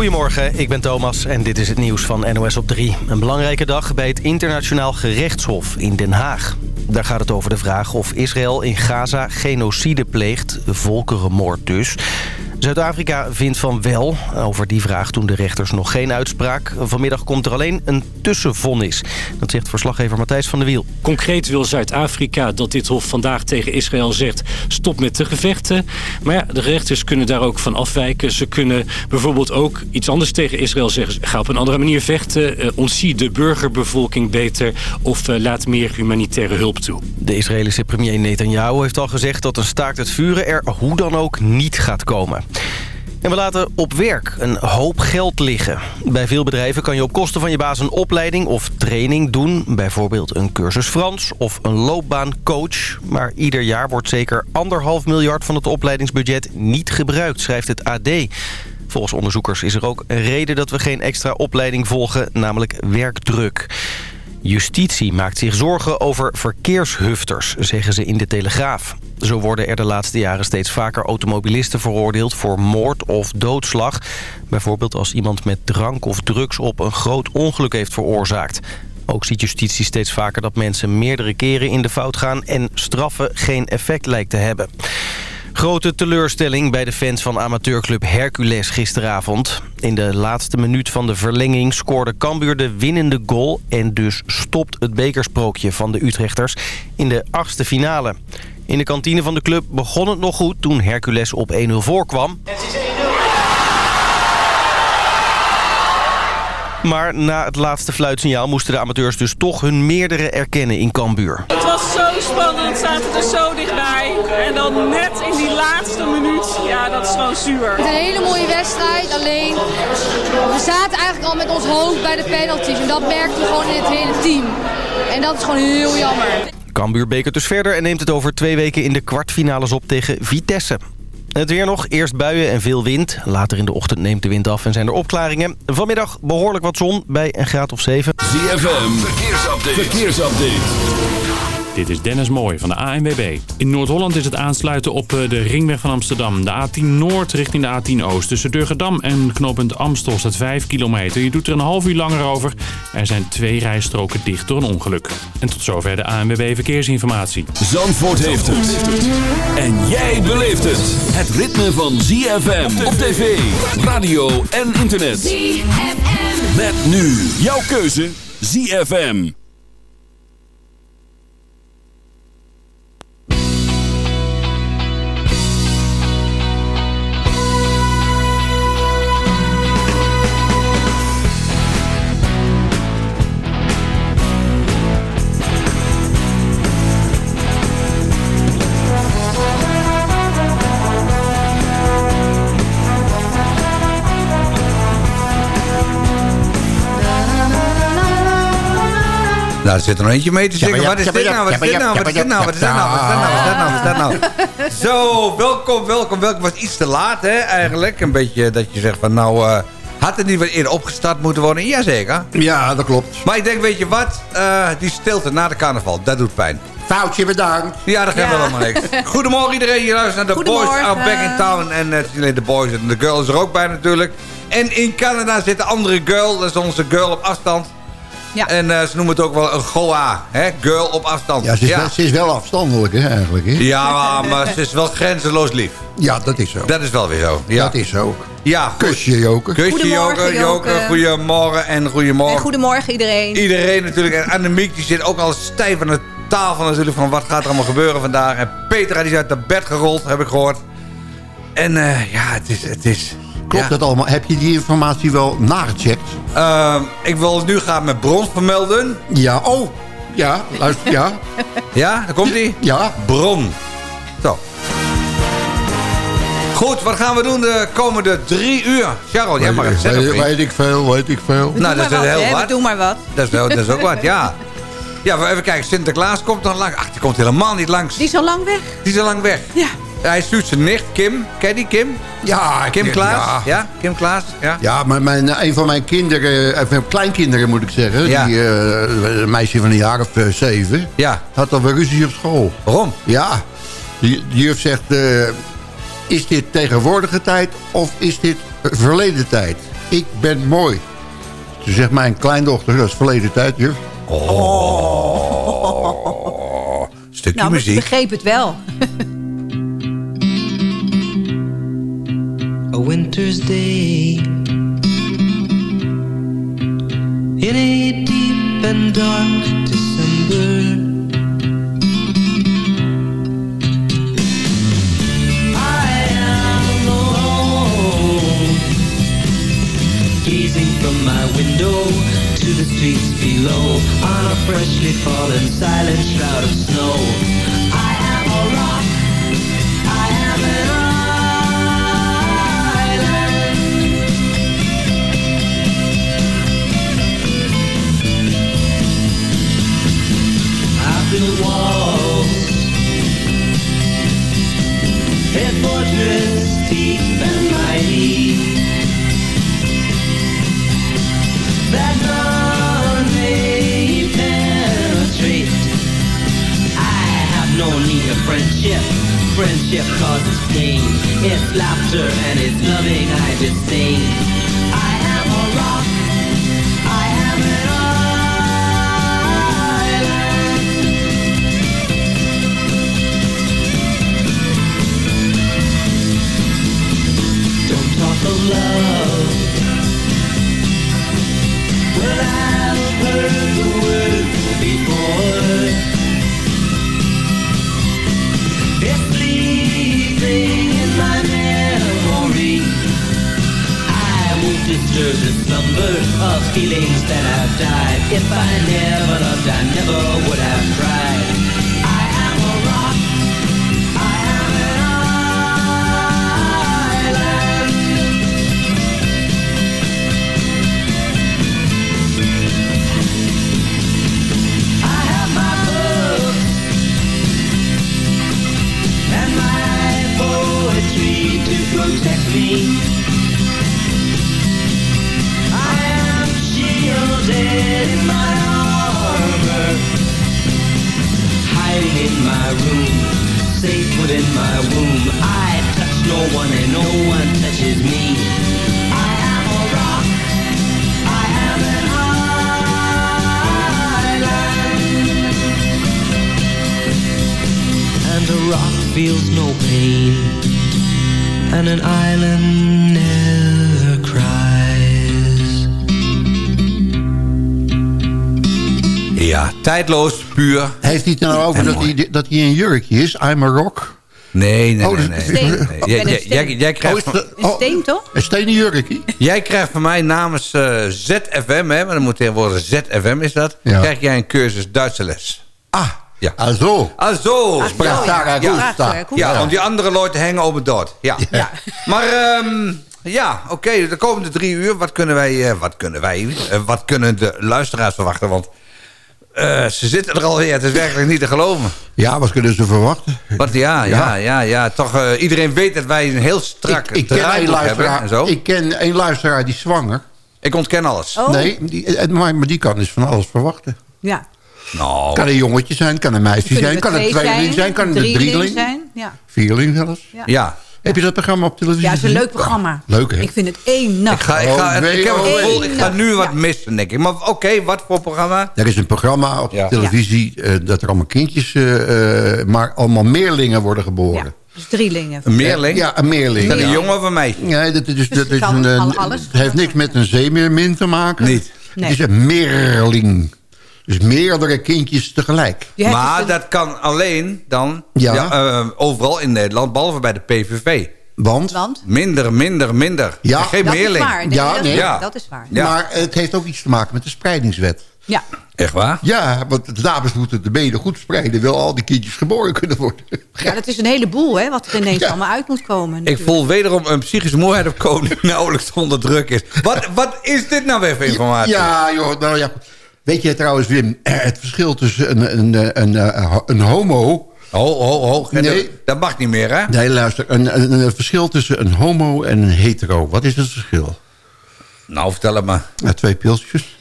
Goedemorgen, ik ben Thomas en dit is het nieuws van NOS op 3. Een belangrijke dag bij het Internationaal Gerechtshof in Den Haag. Daar gaat het over de vraag of Israël in Gaza genocide pleegt, volkerenmoord dus. Zuid-Afrika vindt van wel. Over die vraag doen de rechters nog geen uitspraak. Vanmiddag komt er alleen een tussenvonnis. Dat zegt verslaggever Matthijs van der Wiel. Concreet wil Zuid-Afrika dat dit hof vandaag tegen Israël zegt... stop met de gevechten. Maar ja, de rechters kunnen daar ook van afwijken. Ze kunnen bijvoorbeeld ook iets anders tegen Israël zeggen. Ga op een andere manier vechten. Uh, ontzie de burgerbevolking beter. Of uh, laat meer humanitaire hulp toe. De Israëlische premier Netanyahu heeft al gezegd... dat een staakt het vuren er hoe dan ook niet gaat komen. En we laten op werk een hoop geld liggen. Bij veel bedrijven kan je op kosten van je baas een opleiding of training doen. Bijvoorbeeld een cursus Frans of een loopbaancoach. Maar ieder jaar wordt zeker anderhalf miljard van het opleidingsbudget niet gebruikt, schrijft het AD. Volgens onderzoekers is er ook een reden dat we geen extra opleiding volgen, namelijk werkdruk. Justitie maakt zich zorgen over verkeershufters, zeggen ze in de Telegraaf. Zo worden er de laatste jaren steeds vaker automobilisten veroordeeld voor moord of doodslag. Bijvoorbeeld als iemand met drank of drugs op een groot ongeluk heeft veroorzaakt. Ook ziet justitie steeds vaker dat mensen meerdere keren in de fout gaan... en straffen geen effect lijkt te hebben. Grote teleurstelling bij de fans van amateurclub Hercules gisteravond. In de laatste minuut van de verlenging scoorde Cambuur de winnende goal... en dus stopt het bekersprookje van de Utrechters in de achtste finale. In de kantine van de club begon het nog goed toen Hercules op 1-0 voorkwam. Maar na het laatste fluitsignaal moesten de amateurs dus toch hun meerdere erkennen in Cambuur. Het was zo spannend, zaten er zo dichtbij. En dan net in die laatste minuut, ja dat is gewoon zuur. Het is een hele mooie wedstrijd, alleen we zaten eigenlijk al met ons hoofd bij de penalties. En dat merkte we gewoon in het hele team. En dat is gewoon heel jammer. Cambuur bekert dus verder en neemt het over twee weken in de kwartfinales op tegen Vitesse. Het weer nog. Eerst buien en veel wind. Later in de ochtend neemt de wind af en zijn er opklaringen. Vanmiddag behoorlijk wat zon bij een graad of 7. ZFM, verkeersupdate. verkeersupdate. Dit is Dennis Mooij van de ANWB. In Noord-Holland is het aansluiten op eh, de ringweg van Amsterdam. De A10 Noord richting de A10 Oost. Tussen Durgedam en knooppunt Amstel staat 5 kilometer. Je doet er een half uur langer over. Er zijn twee rijstroken dicht door een ongeluk. En tot zover de ANWB Verkeersinformatie. Zandvoort heeft het. En jij beleeft het. Het ritme van ZFM op tv, radio en internet. ZFM. Met nu jouw keuze ZFM. Nou, er zit er nog eentje mee te zeggen. Wat is dit nou? Wat is dit nou? Wat is dit nou? Wat is dit nou? Wat is dit nou? Wat is dit nou? Nou? Zo, welkom, welkom, welkom. Was iets te laat, hè, eigenlijk. Een beetje dat je zegt van, nou... Uh, had het niet wat eerder opgestart moeten worden? Jazeker. Ja, dat klopt. Maar ik denk, weet je wat? Uh, die stilte na de carnaval, dat doet pijn. Foutje bedankt. Ja, dat geeft ja. wel allemaal niks. Goedemorgen iedereen. Je luistert naar de Boys are back in town. En het uh, is niet alleen de boys, en de girl is er ook bij natuurlijk. En in Canada zit de andere girl. Dat is onze girl op afstand. Ja. En uh, ze noemen het ook wel een Goa, hè? Girl op afstand. Ja, ze is, ja. Wel, ze is wel afstandelijk, hè, eigenlijk. Hè? Ja, maar ze is wel grenzeloos lief. Ja, dat is zo. Dat is wel weer zo. Ja. Dat is zo. Ja, Kusje, Joker. Kusje, Joker. Joker. Goedemorgen en goedemorgen. En goedemorgen iedereen. Iedereen natuurlijk. En Annemiek die zit ook al stijf aan de tafel natuurlijk van wat gaat er allemaal gebeuren vandaag. En Petra die is uit de bed gerold, heb ik gehoord. En uh, ja, het is... Het is Klopt ja. dat allemaal? Heb je die informatie wel nagecheckt? Uh, ik wil nu gaan met brons vermelden. Ja, oh. Ja, luister, ja. ja, daar komt hij. Ja. Bron. Zo. Goed, wat gaan we doen de komende drie uur? Charles, jij mag het zeggen. Weet, weet ik veel, weet ik veel. nou, dat is wat, heel wat. Doe maar wat. Dat is, dat is ook wat, ja. Ja, even kijken. Sinterklaas komt dan lang. Ach, die komt helemaal niet langs. Die is al lang weg. Die is al lang weg. Ja. Hij stuurt zijn nicht, Kim. Ken die Kim? Ja. Kim Klaas? Ja. ja. Kim Klaas? Ja, ja maar mijn, een van mijn kinderen, of kleinkinderen moet ik zeggen... Ja. Die, uh, een meisje van een jaar of uh, zeven... Ja. had alweer ruzie op school. Waarom? Ja. Die, die juf zegt... Uh, is dit tegenwoordige tijd of is dit verleden tijd? ik ben mooi. Toen zegt mijn kleindochter, dat is verleden tijd, juf. Oh. Stukje nou, muziek. ik begreep het wel. Winter's day. In a deep and dark December. I am alone Gazing from my window to the streets below On a freshly fallen silent shroud of snow A fortress deep and mighty That none may penetrate. I have no need of friendship. Friendship causes pain. It's laughter and it's loving I disdain I've heard the before. Sleeping in my memory. I won't disturb the slumber of feelings that have died. If I never loved, I never would have tried. One and no one touches me. I am a rock. I am an island. And a rock feels no pain. And an island never cries. Ja, tijdloos, puur. Heeft hij het nou over dat hij, dat hij een jurkje is? I'm a rock? Nee, nee, Oh, nee. nee. Steen. Jij, jij, steen. jij, jij Oh, krijgt dat- Een oh, steen, toch? Een stenen jurkje? jij krijgt van mij namens eh, ZFM, hè, maar dan moet tegenwoordig ZFM is dat, Ja. krijg jij een cursus Duitse les. Ah, Ja. ah zo. Ah, zo. Spraak daar Ja. Ja. Ja, want die andere Leute hangen op het dood. Ja. Ja. Maar ehm, ja, oké, de komende drie uur, wat kunnen wij, eh, wat kunnen wij, eh, wat kunnen de luisteraars verwachten? Want eh, ze zitten er alweer, het is werkelijk niet te geloven. Ja, wat kunnen ze verwachten? Want ja, ja, Ja. ja, ja, toch, eh, iedereen weet dat wij een heel strak ik, ik, ken een hebben en luisteraar, zo. Ik, ik ken een luisteraar die is zwanger. ontken alles. Oh, Nee, die, eh, maar, maar die kan dus van alles verwachten. ja. Nou, Kan een jongetje zijn, kan een meisje zijn, kan een twee tweeling zijn, kan een drieling drieling, zijn. Ja. vierling zelfs. Ja. ja. Heb je dat programma op televisie ja, het is een leuk programma. Leuk, hè? Ik vind het één nacht. Ik, ga, ik, ga, Oh, nee, ik heb het oh, gevoel, ik ga nu wat Ja. missen, denk ik. Maar oké, wat voor programma? Er is een programma op Ja. televisie eh, dat er allemaal kindjes, eh, eh, maar allemaal meerlingen worden geboren. Ja, dus drielingen. Een meerling? Ja, een meerling. Is dat een ja. jongen of een meisje? Nee, dat, is, dat het is kan een, het heeft niks met een zeemeermin te maken. Niet. Nee. Het is een meerling. Dus meerdere kindjes tegelijk. Maar een- dat kan alleen dan Ja. ja, eh, overal in Nederland, behalve bij de PVV. Want, Want? Minder, minder, minder. Ja. Geen Dat meerling. is waar. Nee, Ja, dat, nee. is, Ja. dat is waar. Ja. maar het heeft ook iets te maken met de spreidingswet. Ja. Echt waar? Ja, want de dames moeten de benen goed spreiden... wil al die kindjes geboren kunnen worden. ja, dat is een heleboel hè, wat er ineens Ja. allemaal uit moet komen. Ik voel wederom een psychische moeheid op koning nauwelijks onder druk is. Wat, wat is dit nou weer voor informatie? Ja, joh, nou ja. Weet je trouwens, Wim, eh, het verschil tussen een, een, een, een, een homo... Ho, ho, ho. Nee. Dat mag niet meer, hè? Nee, luister, een, een, een verschil tussen een homo en een hetero. Wat is het verschil? Nou, vertel het maar. Ja, twee pilsjes.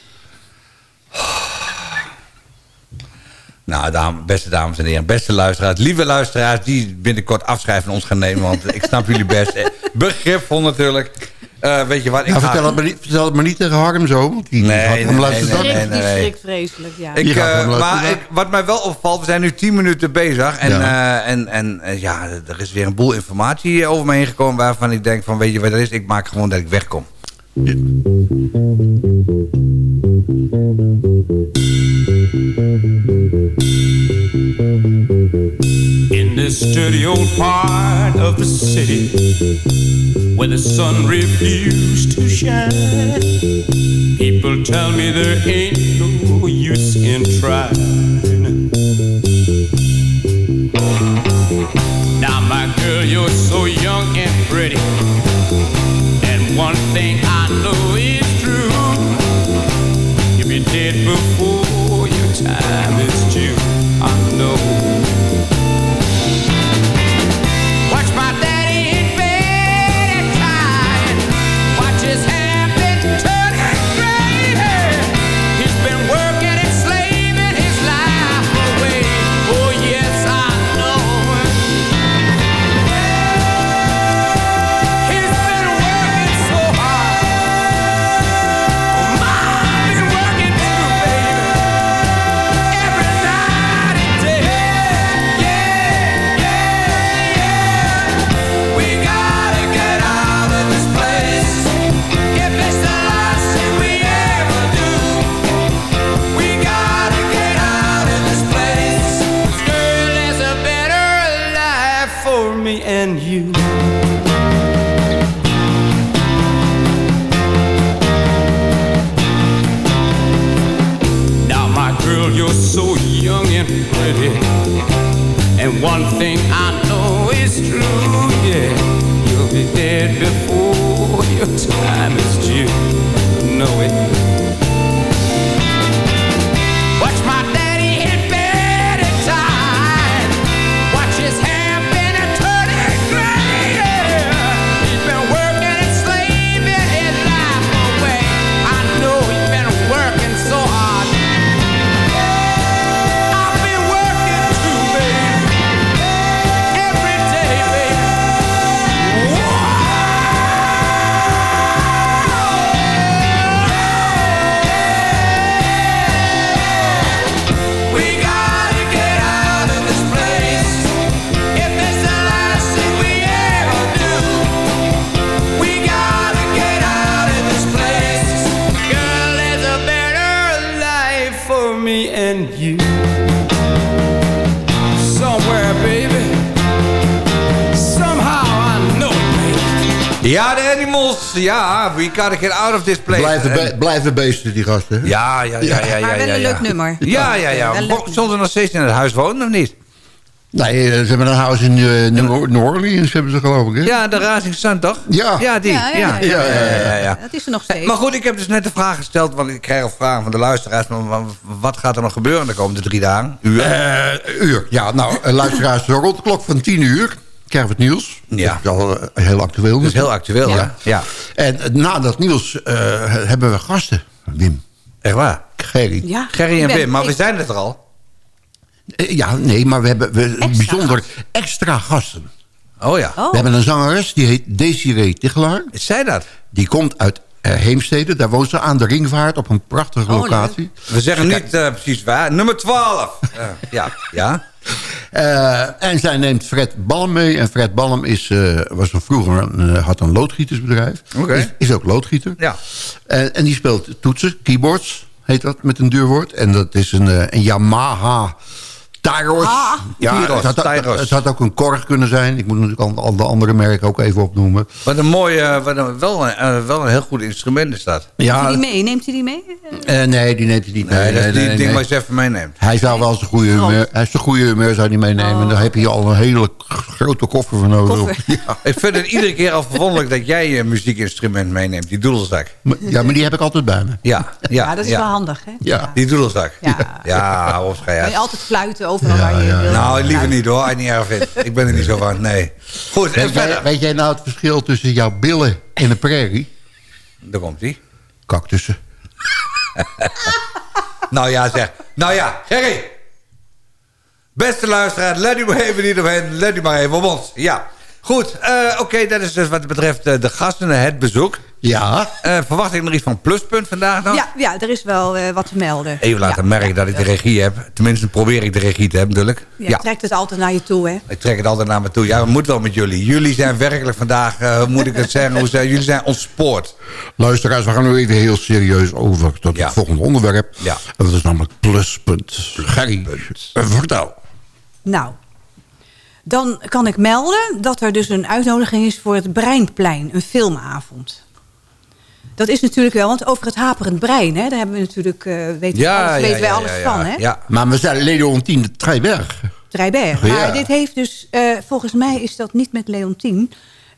Nou, dame- beste dames en heren, beste luisteraars, lieve luisteraars... die binnenkort afscheid van ons gaan nemen, want ik snap jullie best. Eh, Begripvol natuurlijk. Eh, weet je wat? Ik Nou, ga- vertel, het maar niet, vertel het maar niet tegen Harm zo. want Die, die Nee, gaat nee, hem nee, nee, die vreselijk, ja. Ik, Die eh, maar ik, wat mij wel opvalt, we zijn nu 10 minuten bezig. En, Ja. eh, en, en ja, er is weer een boel informatie over me heen gekomen... waarvan ik denk van, weet je wat dat is? Ik maak gewoon dat ik wegkom. Dirty old part of the city where the sun refused to shine, people tell me there ain't no use in trying. Now, my girl, you're so young and pretty, we gotta get out of this place. Blijven, En- be- blijven beesten, die gasten. hè? Ja, ja, ja, ja, ja. Maar wel ja, een ja. leuk nummer. Ja, ja, ja. Zullen ze nog steeds in het huis wonen of niet? Nee, eh, ze hebben een huis in eh, New New Orleans, hebben ze geloof ik. Hè? Ja, de Razing Sun, toch? Ja. Ja, die. Ja, ja, ja, ja, ja, ja, ja. Dat is er nog steeds. Maar goed, ik heb dus net de vraag gesteld, want ik krijg al vragen van de luisteraars. Maar wa- wat gaat er nog gebeuren de komende drie dagen? Uur? Eh, uur. Ja, nou, luisteraars, rond de klok van 10 uur krijgen we het nieuws. Ja. Dat is al eh, heel actueel. Dat is heel actueel, ja. ja. En na dat nieuws eh, hebben we gasten. Wim, Echt waar? Gerry. ja, Gerry en ben- Wim, maar we zijn het er al. Eh, ja, nee, maar we hebben we, Extra bijzonder extra gasten. Oh ja. Oh. We hebben een zangeres, die heet Desiree Tichelaar. Is zij dat? Die komt uit Heemstede. Daar woont ze aan de Ringvaart op een prachtige Oh, locatie. We zeggen niet eh, precies waar. Nummer 12. Eh, ja, ja. Eh, en zij neemt Fred Balm mee. En Fred Balm is, eh, was een, vroeger een, eh, had een loodgietersbedrijf. Is, is ook loodgieter. Ja. En, en die speelt toetsen, keyboards, heet dat met een duur woord. En dat is een, een Yamaha Tyros. Ja, Tyros, het, had, Tyros. het had ook een Korg kunnen zijn. Ik moet natuurlijk al, de andere merken ook even opnoemen. Wat een mooi, eh, wat een, wel, een, eh, wel een heel goed instrument is dat. Neemt hij Ja, die mee? Neemt hij die mee? eh, nee, die neemt hij niet mee. Nee, dat is die nee, ding nee. wat je even meeneemt. Hij zou wel zijn goede humeur, hij is zijn goede humeur zou hij meenemen. En daar heb je al een hele grote koffer voor nodig. Koffer. Ja. Ik vind het iedere keer al verwonderlijk dat jij je muziekinstrument meeneemt. Die doedelzak. Maar- ja, maar die heb ik altijd bij me. Ja, ja, Ja, dat is wel handig, hè? Ja. Die doedelzak. Ja. Ja, op, Kan je altijd fluiten overal Ja, waar je ja. wil. Nou, liever niet hoor, niet erg vindt. Ik ben er niet zo van, nee. Goed, en Weet jij, verder. weet jij nou het verschil tussen jouw billen en de prairie? Daar komt ie. Cactussen. Nou ja, zeg. Nou ja, Gerry. Beste luisteraar, let u maar even niet omheen. Let u maar even op ons. Ja. Goed, eh, oké, dat is dus wat betreft eh, de gasten, het bezoek. Ja. Eh, verwacht ik nog iets van Pluspunt vandaag nog? Ja, ja, er is wel eh, wat te melden. Even laten merken dat ik de regie heb. Tenminste, probeer ik de regie te hebben, natuurlijk. Ja, Trekt het altijd naar je toe, hè? Ik trek het altijd naar me toe. Ja, we moeten wel met jullie. Jullie zijn werkelijk vandaag, eh, hoe moet ik het zeggen, hoe zijn, jullie zijn ontspoord. Luisteraars, we gaan nu even heel serieus over tot het volgende onderwerp. Ja. En dat is namelijk pluspunt. Gerry, vertel. Nou, dan kan ik melden dat er dus een uitnodiging is voor het Breinplein, een filmavond. Dat is natuurlijk wel, want over het haperend brein, hè, daar hebben we natuurlijk, eh weten, Ja, alles, ja, weten wij ja, alles ja, ja. van, hè? Ja. Maar we zijn Leontien de Trijberg. Drijberg. Ja. Maar dit heeft dus, eh, volgens mij is dat niet met Leontien.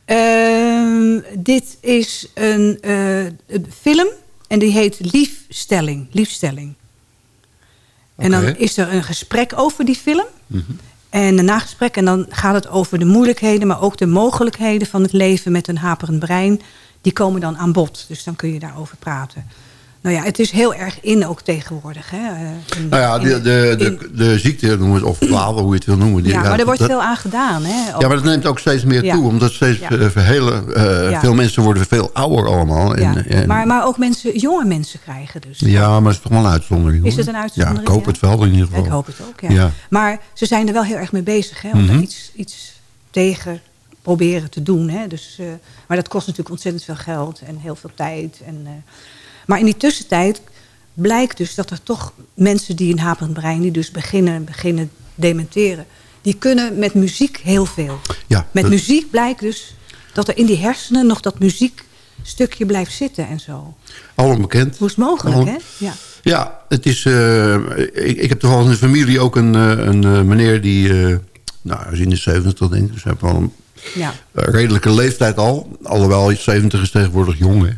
Ehm, dit is een, eh, een film en die heet Liefstelling. Liefstelling. En dan is er een gesprek over die film. Mhm. En een nagesprek. En dan gaat het over de moeilijkheden, maar ook de mogelijkheden van het leven met een haperend brein. Die komen dan aan bod. Dus dan kun je daarover praten. Nou ja, het is heel erg in ook tegenwoordig. Hè? eh, in- Nou ja, de, in- de, de, de ziekte, noemen we het, of kwalen, hoe je het wil noemen. die- ja, maar er wordt dat- veel aan gedaan. Hè? Ja, maar dat neemt ook steeds meer Ja. toe. Omdat steeds Ja. eh, hele, eh, Ja. veel mensen worden veel ouder allemaal. En, maar, maar ook mensen, jonge mensen krijgen dus. ja, maar het is toch wel een uitzondering. Is het een uitzondering, Ja, ik hoop het wel in ieder geval. Ik hoop het ook, ja. Maar ze zijn er wel heel erg mee bezig, hè, om Mhm. daar iets, iets tegen proberen te doen. Hè. Dus, eh, maar dat kost natuurlijk ontzettend veel geld en heel veel tijd. En, eh, maar in die tussentijd blijkt dus dat er toch mensen die een haperend brein... die dus beginnen, beginnen dementeren... die kunnen met muziek heel veel. Ja, Met muziek blijkt dus dat er in die hersenen nog dat muziekstukje blijft zitten en zo. Allemaal bekend. Hoe is het mogelijk, Al- hè? Ja. Ja, het is, eh, ik, ik heb toch wel in de familie ook een, een meneer die... eh, nou, hij is in de 70 denk ik. Dus hij heeft een ja. eh, redelijke leeftijd al. Alhoewel 70 is tegenwoordig jong, hè.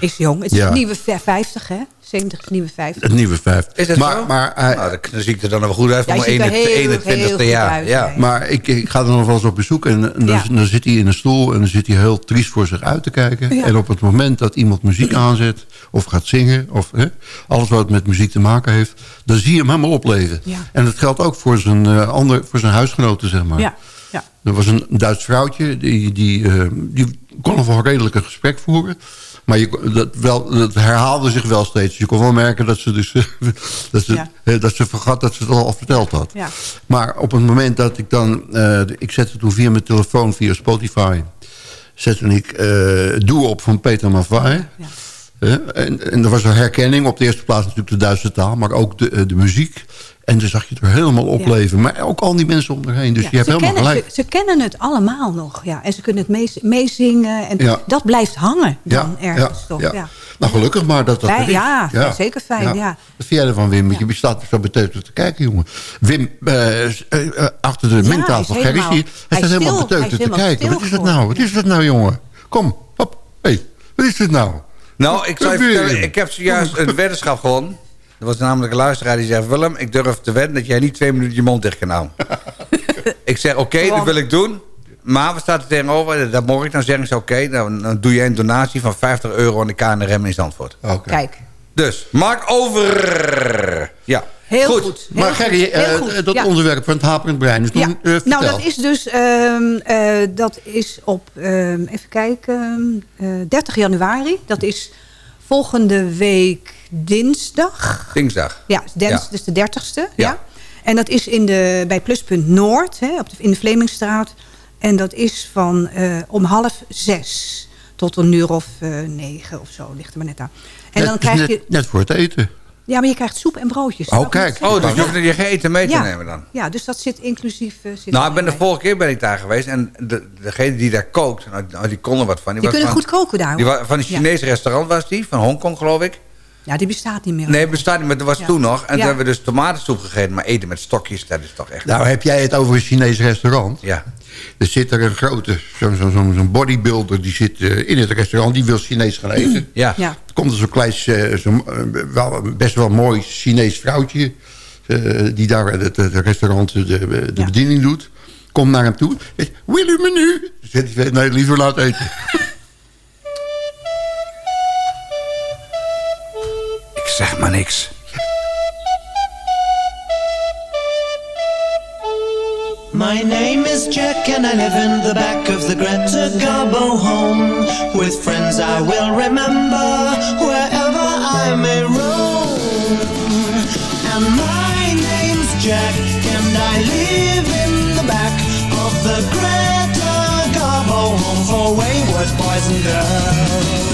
Is jong. Het is Ja. het nieuwe v- 50, hè? 70 is nieuwe 50. Het nieuwe vijf. Is dat maar, zo? Maar, hij- nou, dan zie ik er dan wel goed uit Ja, mijn ziet er heel- 21 heel e goed jaar. uit, ja. Maar ik, ik ga er nog wel eens op bezoek en, en dan, Ja. dan zit hij in een stoel en dan zit hij heel triest voor zich uit te kijken. Ja. En op het moment dat iemand muziek aanzet of gaat zingen, of hè, alles wat met muziek te maken heeft, dan zie je hem helemaal opleven. Ja. En dat geldt ook voor zijn, eh, ander, voor zijn huisgenoten, zeg maar. Ja, ja. Er was een Duits vrouwtje, die, die, eh, die kon nog wel redelijk een gesprek voeren. Maar je, dat, wel, dat herhaalde zich wel steeds. Je kon wel merken dat ze, dus, dat ze, Ja. dat ze vergat dat ze het al verteld had. Ja. Maar op het moment dat ik dan... eh, ik zette toen via mijn telefoon, via Spotify... zette ik eh Doe op van Peter Maffay. Ja. En, en er was een herkenning. Op de eerste plaats natuurlijk de Duitse taal. Maar ook de, de muziek. En toen zag je het er helemaal opleven. Maar ook al die mensen om er heen. Dus Ja, je hebt ze, helemaal kennen, gelijk. ze, ze kennen het allemaal nog. Ja. En ze kunnen het meez- meezingen. En Ja. dat blijft hangen dan Ja, ergens ja, toch. ja. Ja. Nou, gelukkig maar dat dat ja, zeker fijn, ja. Wat vind jij ervan, Wim? Want Je staat zo beteuterd te kijken, jongen. Wim, eh, eh, eh, achter de Ja, mengtafel, Gerry, hij hij staat helemaal beteuterd te kijken. Wat is dat nou? Wat is dat nou, jongen? Kom, hop, hey, wat is dit nou? Nou, ik zou je Wim. vertellen, ik heb zojuist een weddenschap gewonnen. Er was namelijk een luisteraar die zegt... Willem, ik durf te wedden dat jij niet twee minuten je mond dicht kan houden. ik zeg, oké, dat wil ik doen. Maar we staan er tegenover, dat mocht ik dan zeggen. Ik zeg, oké, dan, dan doe jij een donatie van 50 euro aan de KNRM in Zandvoort. Oké. Kijk, Dus, Mark over. Ja, heel goed. goed. heel Maar Gerry, goed, heel eh, goed, dat ja. onderwerp van het haperend brein. Dus Ja. eh, nou, dat is dus, ehm, eh, dat is op, ehm, even kijken, eh 30 januari. Dat is volgende week dinsdag. Dinsdag. Ja, dens, Ja. dus de 30ste. Ja. Ja. En dat is in de, bij Pluspunt Noord, hè, op de, in de Vlemingstraat. En dat is van eh, om half zes tot een uur of eh, negen of zo, ligt er maar net aan. En Net- dan dus krijg net, je, net voor het eten. Ja, maar je krijgt soep en broodjes. Oh, kijk. Oh, dus je hoeft je geen eten mee te Ja. nemen dan? Ja, dus dat zit inclusief. eh, zit Nou, ik ben de vorige keer ben ik daar geweest. En de, degene die daar kookt, nou, nou, die kon er wat van. Die was kunnen van, goed koken daar. Die van een Ja. Chinees restaurant was die, van Hongkong geloof ik. Ja, die bestaat niet meer. Nee, bestaat niet, maar dat was Ja. toen nog. En Ja. toen hebben we dus tomatensoep gegeten. Maar eten met stokjes, dat is toch echt... Nou, heb jij het over een Chinees restaurant? Ja. Er zit er een grote, zo'n zo, zo, zo'n bodybuilder... die zit eh, in het restaurant, die wil Chinees gaan eten. Ja. Ja. Komt er zo'n klein, eh, zo'n, eh, wel, best wel mooi Chinees vrouwtje... eh, die daar het, het restaurant de, de Ja. bediening doet. Komt naar hem toe. Zegt, Wil u menu? Dan zegt hij, nee, liever laat eten. Ik zeg maar niks. My name is Jack and I live in the back of the Greta Garbo home. With friends I will remember wherever I may roam. And my name's Jack and I live in the back of the Greta Garbo home for wayward boys and girls.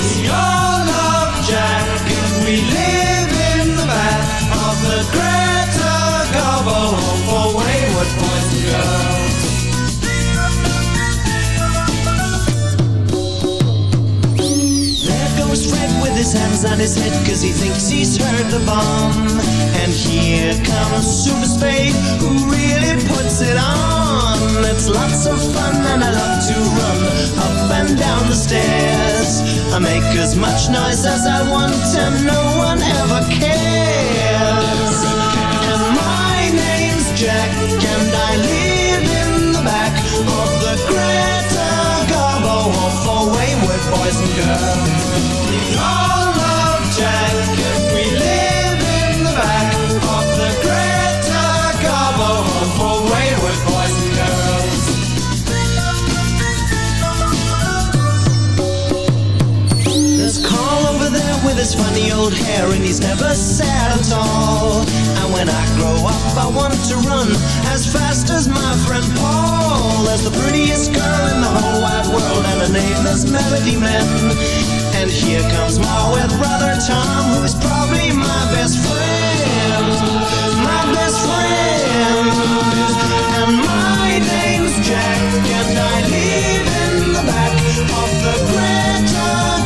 Hands on his head cause he thinks he's heard the bomb. And here comes Super Spade who really puts it on. It's lots of fun and I love to run up and down the stairs. I make as much noise as I want and no one ever cares. And my name's Jack and I live in the back of the Greta Garbo home for wayward boys and girls. We old hair and he's never sad at all. And when I grow up, I want to run as fast as my friend Paul. There's the prettiest girl in the whole wide world and her name is Melody Man. And here comes my with brother Tom, who is probably my best friend. My best friend. And my name's Jack and I live in the back of the Greta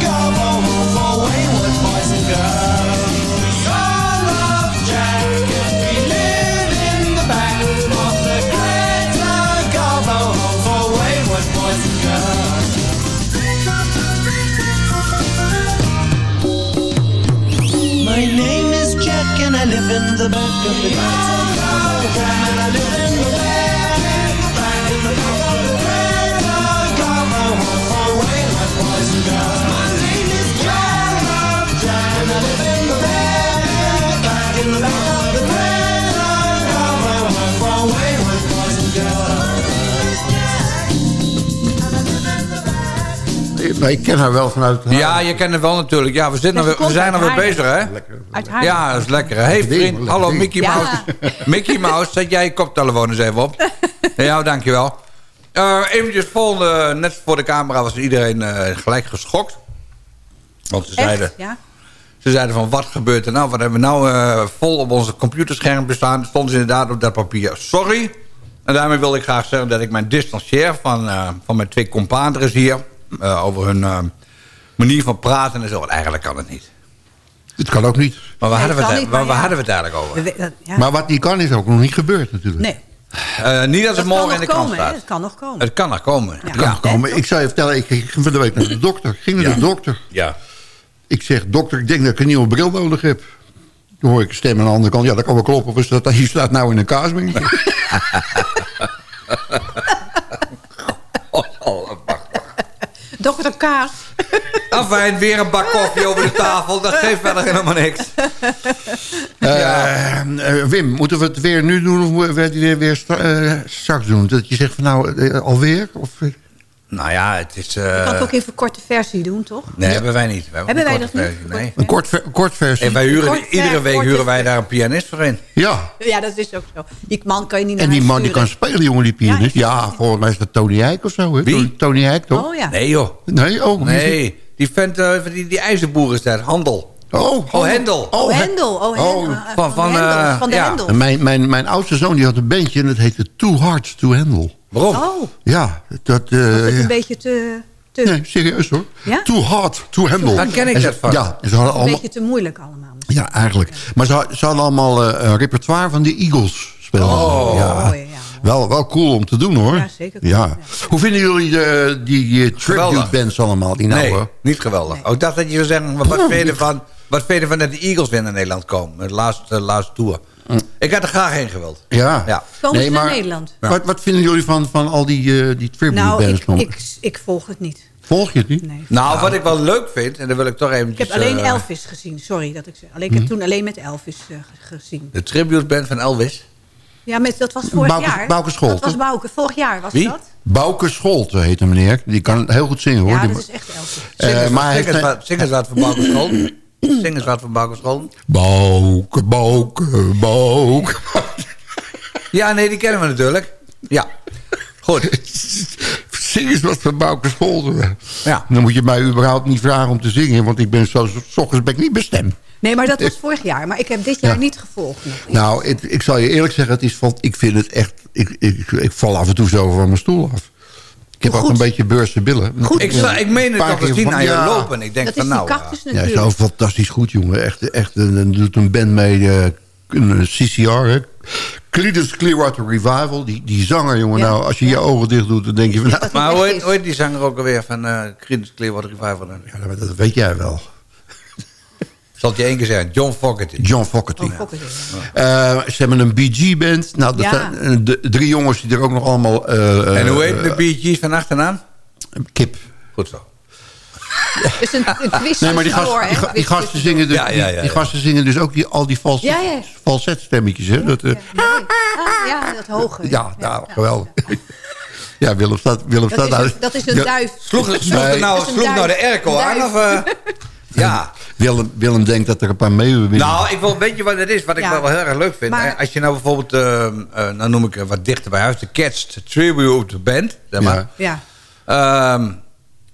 in the back of the live Maar ik ken haar wel vanuit... Ja, je kent het wel natuurlijk. Ja, we, zitten, we zijn alweer bezig, hè? Uit haar. Ja, dat is lekker. Hey vriend, lekker hallo ding. Mickey Ja. Mouse. Mickey Mouse, zet jij je koptelefoon eens even op. Ja, dankjewel. Eh eventjes volgende, net voor de camera was iedereen eh, gelijk geschokt. Want ze zeiden, Echt? Ja? ze zeiden van, wat gebeurt er nou? Wat hebben we nou eh, vol op onze computerscherm bestaan? Stond ze inderdaad op dat papier. Sorry. En daarmee wil ik graag zeggen dat ik mij distancieer van, eh, van mijn twee compadres hier. Eh, over hun eh, manier van praten en zo. Want eigenlijk kan het niet. Het kan ook niet. Maar waar, Nee, hadden, we het, niet, waar, maar waar ja. hadden we het eigenlijk over? We we- dat- ja. Maar wat niet kan is ook nog niet gebeurd natuurlijk. nee, Eh, niet als dat het morgen kan in de nog krant komen. staat. Het kan nog komen. Het kan er komen. Ja. Ja. Kan nog komen. Ik zou je vertellen, ik ging van de week naar de dokter. Ik ging naar de dokter. Ja. Ik zeg, dokter, ik denk dat ik een nieuwe bril nodig heb. Toen hoor ik een stem aan de andere kant. Ja, dat kan wel kloppen. want dat, hier staat nou in een kaaswinkel. Dokter Kaas. Afijn, weer een bak koffie over de tafel. Dat geeft verder helemaal niks. Eh, eh, Wim, moeten we het weer nu doen of moeten we het weer, weer eh, straks doen? Dat je zegt van nou, alweer? Of, Nou ja, het is... Je eh kan het ook in verkorte versie doen, toch? Nee, hebben wij niet. We Hebben een wij korte dat niet? versie, Nee. een kort, ver- kort versie? En wij huren, Kort ver- iedere week korte huren wij daar een pianist voor in. Ja, Ja, dat is ook zo. Die man kan je niet naar en die man die kan spelen, jongen, die pianist. Ja, Ja, volgens mij is dat Tony Eijk of zo. Hè? Wie? Tony Eijk, toch? Oh ja. Nee joh. Nee, oh, is die? Nee. Die vent, eh, van die, die ijzerboer is daar. Handel. Oh, Oh, Hendel. Oh, Hendel. Oh, Hendel. Oh, Eh, van- van, Hendel, eh, van de ja. Hendel. En Mijn, mijn, mijn oudste zoon die had een bandje en dat heette Too Hard to Handle. Waarom? Oh, Ja, dat... eh, ja. een beetje te, te, Nee, serieus hoor. Ja? Too Hard to Handle. Daar ken ik dat van. Ja, ze hadden een allemaal... beetje te moeilijk allemaal. Ja, eigenlijk. Maar ze, ze hadden allemaal eh, een repertoire van de Eagles spelen. Oh. Ja. Mooi, ja. Wel, wel cool om te doen hoor. Ja, zeker cool, Ja. ja. Hoe vinden jullie de, die, die tribute Geweldig. bands allemaal? Die nou, nee, eh, niet geweldig. Oh, ik dacht dat je zou zeggen, wat vind je ervan, wat vind je ervan dat de Eagles weer naar Nederland komen? De laatste, laatste tour. Ik had er graag heen gewild. ja. Ja. Komen ze naar Nederland? Wat, wat vinden jullie van, van al die, eh, die tribute Nou, bands? ik, man? ik, ik volg het niet. Volg je het niet? Nee. Nou, wat ik wel leuk vind, en dan wil ik toch Ik eventjes... heb alleen eh, Elvis gezien. Sorry dat ik zeg. Alleen, ik Mhm. heb toen alleen met Elvis eh, ge- gezien. De tribute band van Elvis. Ja, met, dat was vorig Bouke- jaar. Bouke Scholten. Dat was Bouke. Vorig jaar was Wie? dat. Bouke Scholte heet meneer. Die kan heel goed zingen hoor. Ja, dat is echt. Eh, maar hij Zing eens heeft... wat- zing eens wat van Bouke School. Zing eens wat van Bouke School. Bouke, Bouke, Bouke. Ja, nee, die kennen we natuurlijk. Ja. Goed. Zing eens wat van Bouke Scholte. Ja. Dan moet je mij überhaupt niet vragen om te zingen. Want ik ben zo... S ochtends ben ik niet bestemd. Nee, maar dat was vorig jaar. Maar ik heb dit jaar Ja. niet gevolgd nog. Nou, ik, ik zal je eerlijk zeggen, het is van, ik vind het echt... Ik, ik, ik val af en toe zo van mijn stoel af. Ik heb ook een beetje beurse billen. Ik, za- ik meen het keer gezien van, aan je ja. lopen. Ik denk Dat van is die nou... cactus Ja, natuurlijk. zo fantastisch goed, jongen. Echt, echt een, een- doet een band mee, eh, een CCR, hè. Clearwater Revival. Die, die zanger, jongen. Ja. Nou, als je je ogen dicht doet, dan denk je van... Nou, maar hoe heet, is. hoe heet die zanger ook alweer van eh Creedence Clearwater Revival? dan? ja, dat weet jij wel. Zal het je één keer zeggen? John Fogerty. John Fogerty. Oh. Eh, ze hebben een BG-band. Nou, dat Ja. zijn eh, de, drie jongens die er ook nog allemaal... eh, En hoe heet de Gees van achternaam? Kip. Goed zo. Dus een, een Nee, maar die, gasten, die, die zingen dus, Ja, ja, ja, die, die ja. gasten zingen dus ook die, al die falset, Ja, ja. falsetstemmetjes. Hè? Dat, eh. Ah, ja, dat hoge. ja, nou, geweldig. Ja, Willem staat, Willem Dat staat is, een, dat is een duif. Sloeg, sloeg, Nee. er nou, is sloeg nou de airco aan? Of, eh? ja. Willem, Willem denkt dat er een paar meeuwen binnen Nou, ik wil, weet je wat het is? Wat ik Ja. wel heel erg leuk vind. Maar- Eh, Als je nou bijvoorbeeld, eh, eh, nou noem ik wat dichter bij huis, de Cats Tribute Band. Zeg maar. Ja. Ja. Ehm,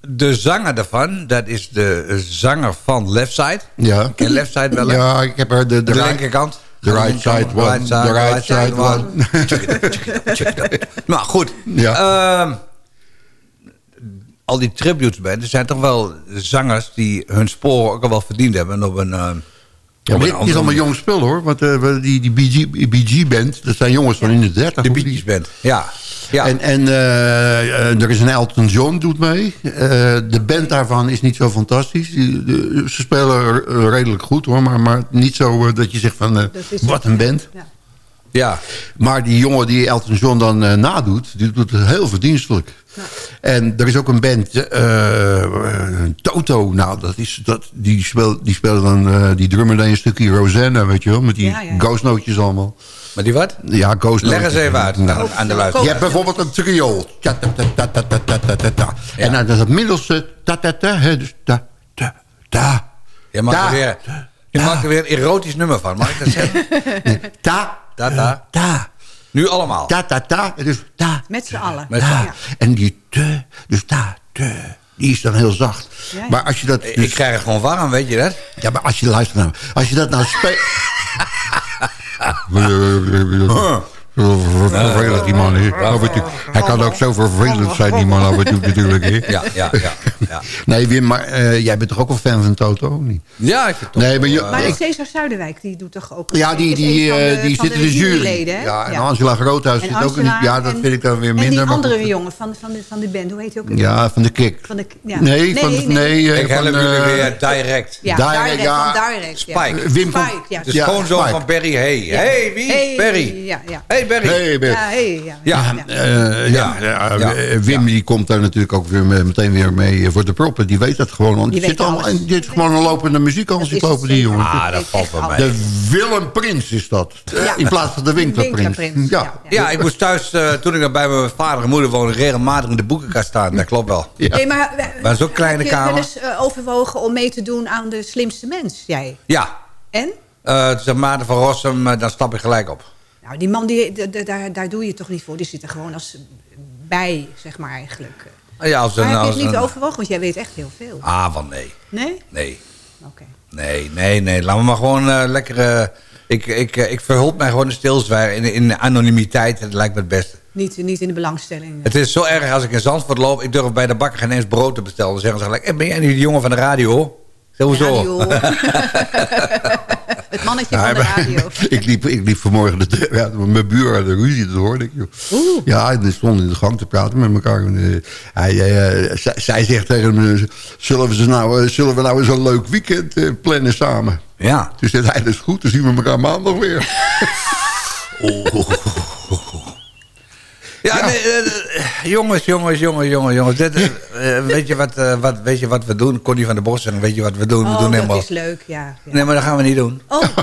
de zanger daarvan, dat is de zanger van Left Side. Ja. Ken Left Side wel? hè? Ja, ik heb er de, de, linkerkant. de right side one, de right side one. Check it out, check it out, check it out. Maar goed. Ja. Ehm, al die tributes bands, er zijn toch wel zangers die hun sporen ook al wel verdiend hebben op een... Ja, op maar een dit is allemaal jong spul hoor. Want eh, we- die, die BG, BG-band, dat zijn jongens van in de 30. De Gees band, ja. ja. En, en eh, eh, er is een Elton John doet mee. Eh, de band daarvan is niet zo fantastisch. Die, de- ze spelen eh, redelijk goed hoor. Maar, maar niet zo eh, dat je zegt van eh, wat een band. Ja. ja. Maar die jongen die Elton John dan eh, nadoet, die doet het heel verdienstelijk. En er is ook een band, uh, Toto. Nou, dat is, dat, die, speel, die speelt dan, uh, die drummer dan een stukje Rosanna, weet je wel. Met die ja, ghostnootjes allemaal. Maar die wat? Ja, ghostnootjes. Leggen ze even uit nou, aan de luister? Je hebt bijvoorbeeld een trio. En dan is het middelste. Ta, ta, ta, dus ta, ta, ta. Je maakt er weer, je maakt er weer een erotisch nummer van. Mag ik dat zeggen? Ta. Ta, ta. Ta. Nu allemaal. Ta ta ta. Dus ta. Met z'n allen. Met allen. En die te, dus ta te. Die is dan heel zacht. Ja, ja. Maar als je dat... Ik Dus, krijg het gewoon warm, weet je dat? ja, maar als je luistert nou... Als je dat nou speelt... Vervelend, die man. en toe. Hij kan ook zo vervelend zijn, die man af en toe natuurlijk. hè. Ja, ja, ja. ja. Nee, Wim, maar eh, jij bent toch ook wel fan van Toto, niet? Ja, ik vind het Nee, maar je- toch, Maar eh, de Cesar Zuiderwijk, die doet toch ook... Ja, die, die, een eh, die zit in de jury. Ja, en Angela Groothuis En zit ook in die... Ja, dat en- vind ik dan weer En minder. die maar andere jongen van, van, de, van die band, hoe heet hij ook? Ja, van de kick. Van de, ja. Nee, van, nee, nee, ik van, help jullie weer direct. Ja, Direct, direct, ja. van direct. ja. Spike. Wim van- Spike, ja. De schoonzoon Spike. van Barry Hey. Hey, wie? Hey, Barry. Ja, ja. Hey, Barry. Hey, Bert. Ja, hey, ja. Ja. Eh, ja, ja, Ja. eh, Wim die komt daar natuurlijk ook weer me- meteen weer mee voor de proppen. Die weet dat gewoon. Want Die die zit en dit is gewoon een lopende muziekencyclopedie, zeker. jongen. Ah, dat valt wel mee. De Willem Prins is dat. Eh, Ja. In plaats van de Winklerprins. Winklerprins, Ja. ja. Ik moest thuis, eh, toen ik nog bij mijn vader en moeder woonde... regelmatig in de boekenkast staan. Dat klopt wel. Ja. Nee, maar, Maar zo'n kleine heb je kamer. wel eens eh, overwogen om mee te doen aan de slimste mens, jij? Ja, En? eh zeg Maarten van Rossum, eh, dan stap ik gelijk op. Nou, die man, die, daar, daar doe je toch niet voor. Die zit er gewoon als bij, zeg maar eigenlijk. Ja, als een, Maar heb je het niet een- overwogen? Want jij weet echt heel veel. Ah, van nee. Nee? Nee. Oké. Nee, nee, nee. Laten we maar gewoon eh, lekker... eh, ik, ik, eh, ik verhulp mij gewoon in stilzwijgen. In, in anonimiteit. Het lijkt me het beste. Niet, niet in de belangstelling. Het is zo erg als ik in Zandvoort loop. Ik durf bij de bakker geen eens brood te bestellen. Dan zeggen ze gelijk... "Eh, ben jij nu die jongen van de radio? Radio. het mannetje Ja, van de radio. ik, liep, ik liep vanmorgen de deur uit. Mijn buur had een ruzie, dat hoorde ik. Joh. Oeh. Ja, en die stonden in de gang te praten met elkaar. En, eh, hij, eh, zij, zij zegt tegen hem... eh, Zullen we, ze nou, zullen we nou eens een leuk weekend plannen samen? Ja. Toen zei hij, dat is goed, dan zien we elkaar maandag weer. Ja, nee, eh, eh, jongens, jongens, jongens, jongens, jongens. Dit, eh, weet, je wat, eh, wat, weet je wat we doen? Connie van der Bos en weet je wat we doen? we Oh, doen dat helemaal... is leuk, ja. ja. Nee, maar dat gaan we niet doen. Oh,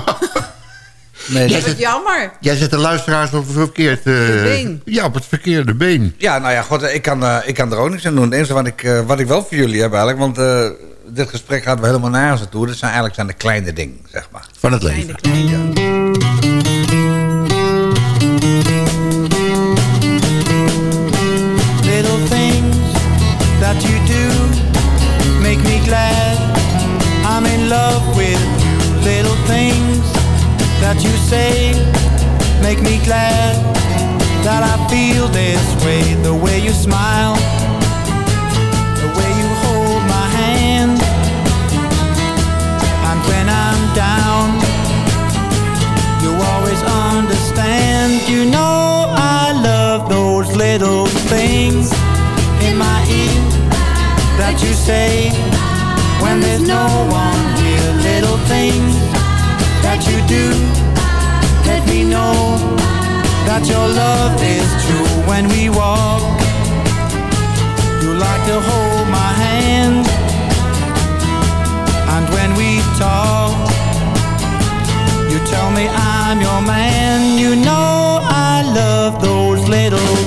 Nee, Dat is jammer. Jij zet de luisteraars op het verkeerd... eh, been. Ja, op het verkeerde been. Ja, nou ja, god, ik kan, eh, ik kan er ook niks aan doen. Het enige wat ik, eh, wat ik wel voor jullie heb eigenlijk... want eh, dit gesprek gaat wel helemaal naar ze toe. Dat zijn eigenlijk zijn de kleine dingen, zeg maar. Van het leven. Little glad I'm in love with you. Little things that you say make me glad that I feel this way. The way you smile, the way you hold my hand, and when I'm down, you always understand. You know I love those little things in my ear that you say when there's no one here. Little things that you do let me know that your love is true when we walk. You like to hold my hand, and when we talk. You tell me I'm your man. You know I love those little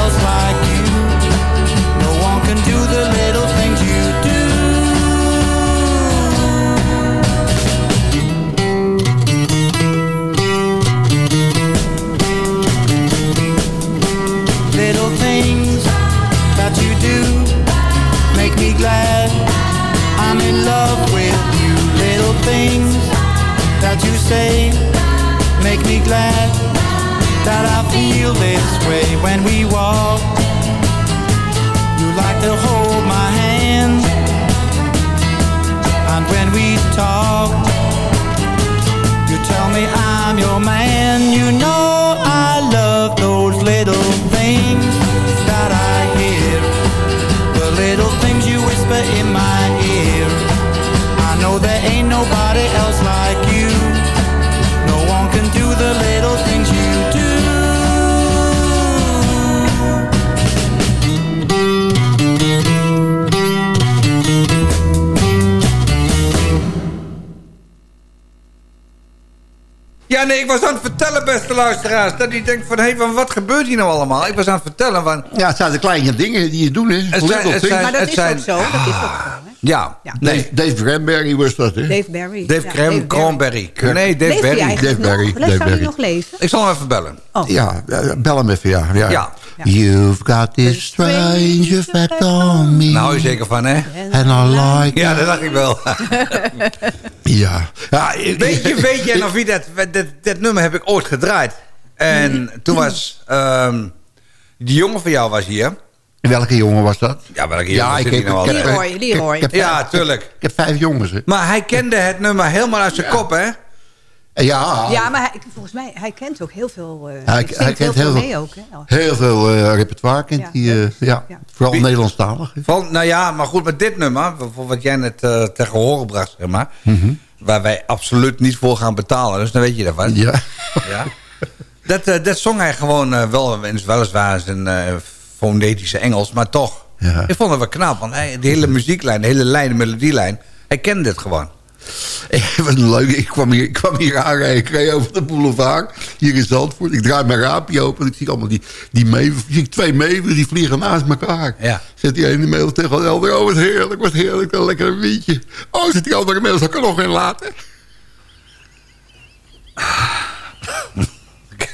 else like you. No one can do the little things you do. Little things that you do make me glad I'm in love with you. Little things that you say make me glad that I feel this way when we walk. You like to hold my hand, and when we talk, you tell me I'm your man. Ja, nee, ik was aan het vertellen, beste luisteraars. Dat u denkt van, hé, hey, van wat gebeurt hier nou allemaal? Ik was aan het vertellen van... Ja, het zijn de kleine dingen die je doet, hè. Het zijn- het Maar dat het is zijn- ook zo. Dat is ook zo. hè. Ja. Dave, Dave Granberry was dat, hè? Dave Barry. Dave Ja, Dave Cranberry. Nee, Dave Leeft hij Berry. Dave Barry, nog? Dave Zou hij Barry. nog leven? Ik zal hem even bellen. Oh. Ja, eh, bel hem even, ja. ja. Ja. You've got this strange effect on me. Nou, hou je zeker van, hè? And I like Ja, dat dacht ik wel. Ja. ja ik- Weet je, weet je nog wie dat, dat... Dat nummer heb ik ooit gedraaid. En toen was... ehm, die jongen van jou was hier. Welke jongen was dat? Ja, welke Ja, ik heb- nou ik heb- altijd? Leroy, Leroy. Ik heb, Ja, tuurlijk. Ik heb vijf jongens, hè. Maar hij kende het nummer helemaal uit zijn kop, hè? Ja, Ja, maar hij, volgens mij, hij kent ook heel veel... eh, Hij- kent heel veel veel- mee ook. Hè? heel veel eh, repertoire kent Ja. hij. eh, ja. Ja. Vooral Wie- Nederlandstalig. Van, nou ja, maar goed, met dit nummer, voor wat jij net eh tegen horen bracht, zeg maar... waar wij absoluut niet voor gaan betalen, dus dan weet je daarvan. Ja. Ja. Dat, eh, dat zong hij gewoon wel, weliswaar zijn fonetische Engels, maar toch. Ja. Ik vond het wel knap, want hij, de hele muzieklijn, de hele lijn, de melodielijn, hij kende het gewoon. Wat leuk. Ik kwam hier, ik kwam hier aanrijden. Ik reed over de boulevard. Hier in Zandvoort. Ik draai mijn raampje open. En ik zie allemaal die, die meeuwen. Zie ik twee meeuwen. Die vliegen naast elkaar. Ja. Zet die ene meeuw tegen de andere. Oh, wat heerlijk. Wat heerlijk. Een lekker wientje. Oh, zit die andere meeuw. Zal ik er nog in laten?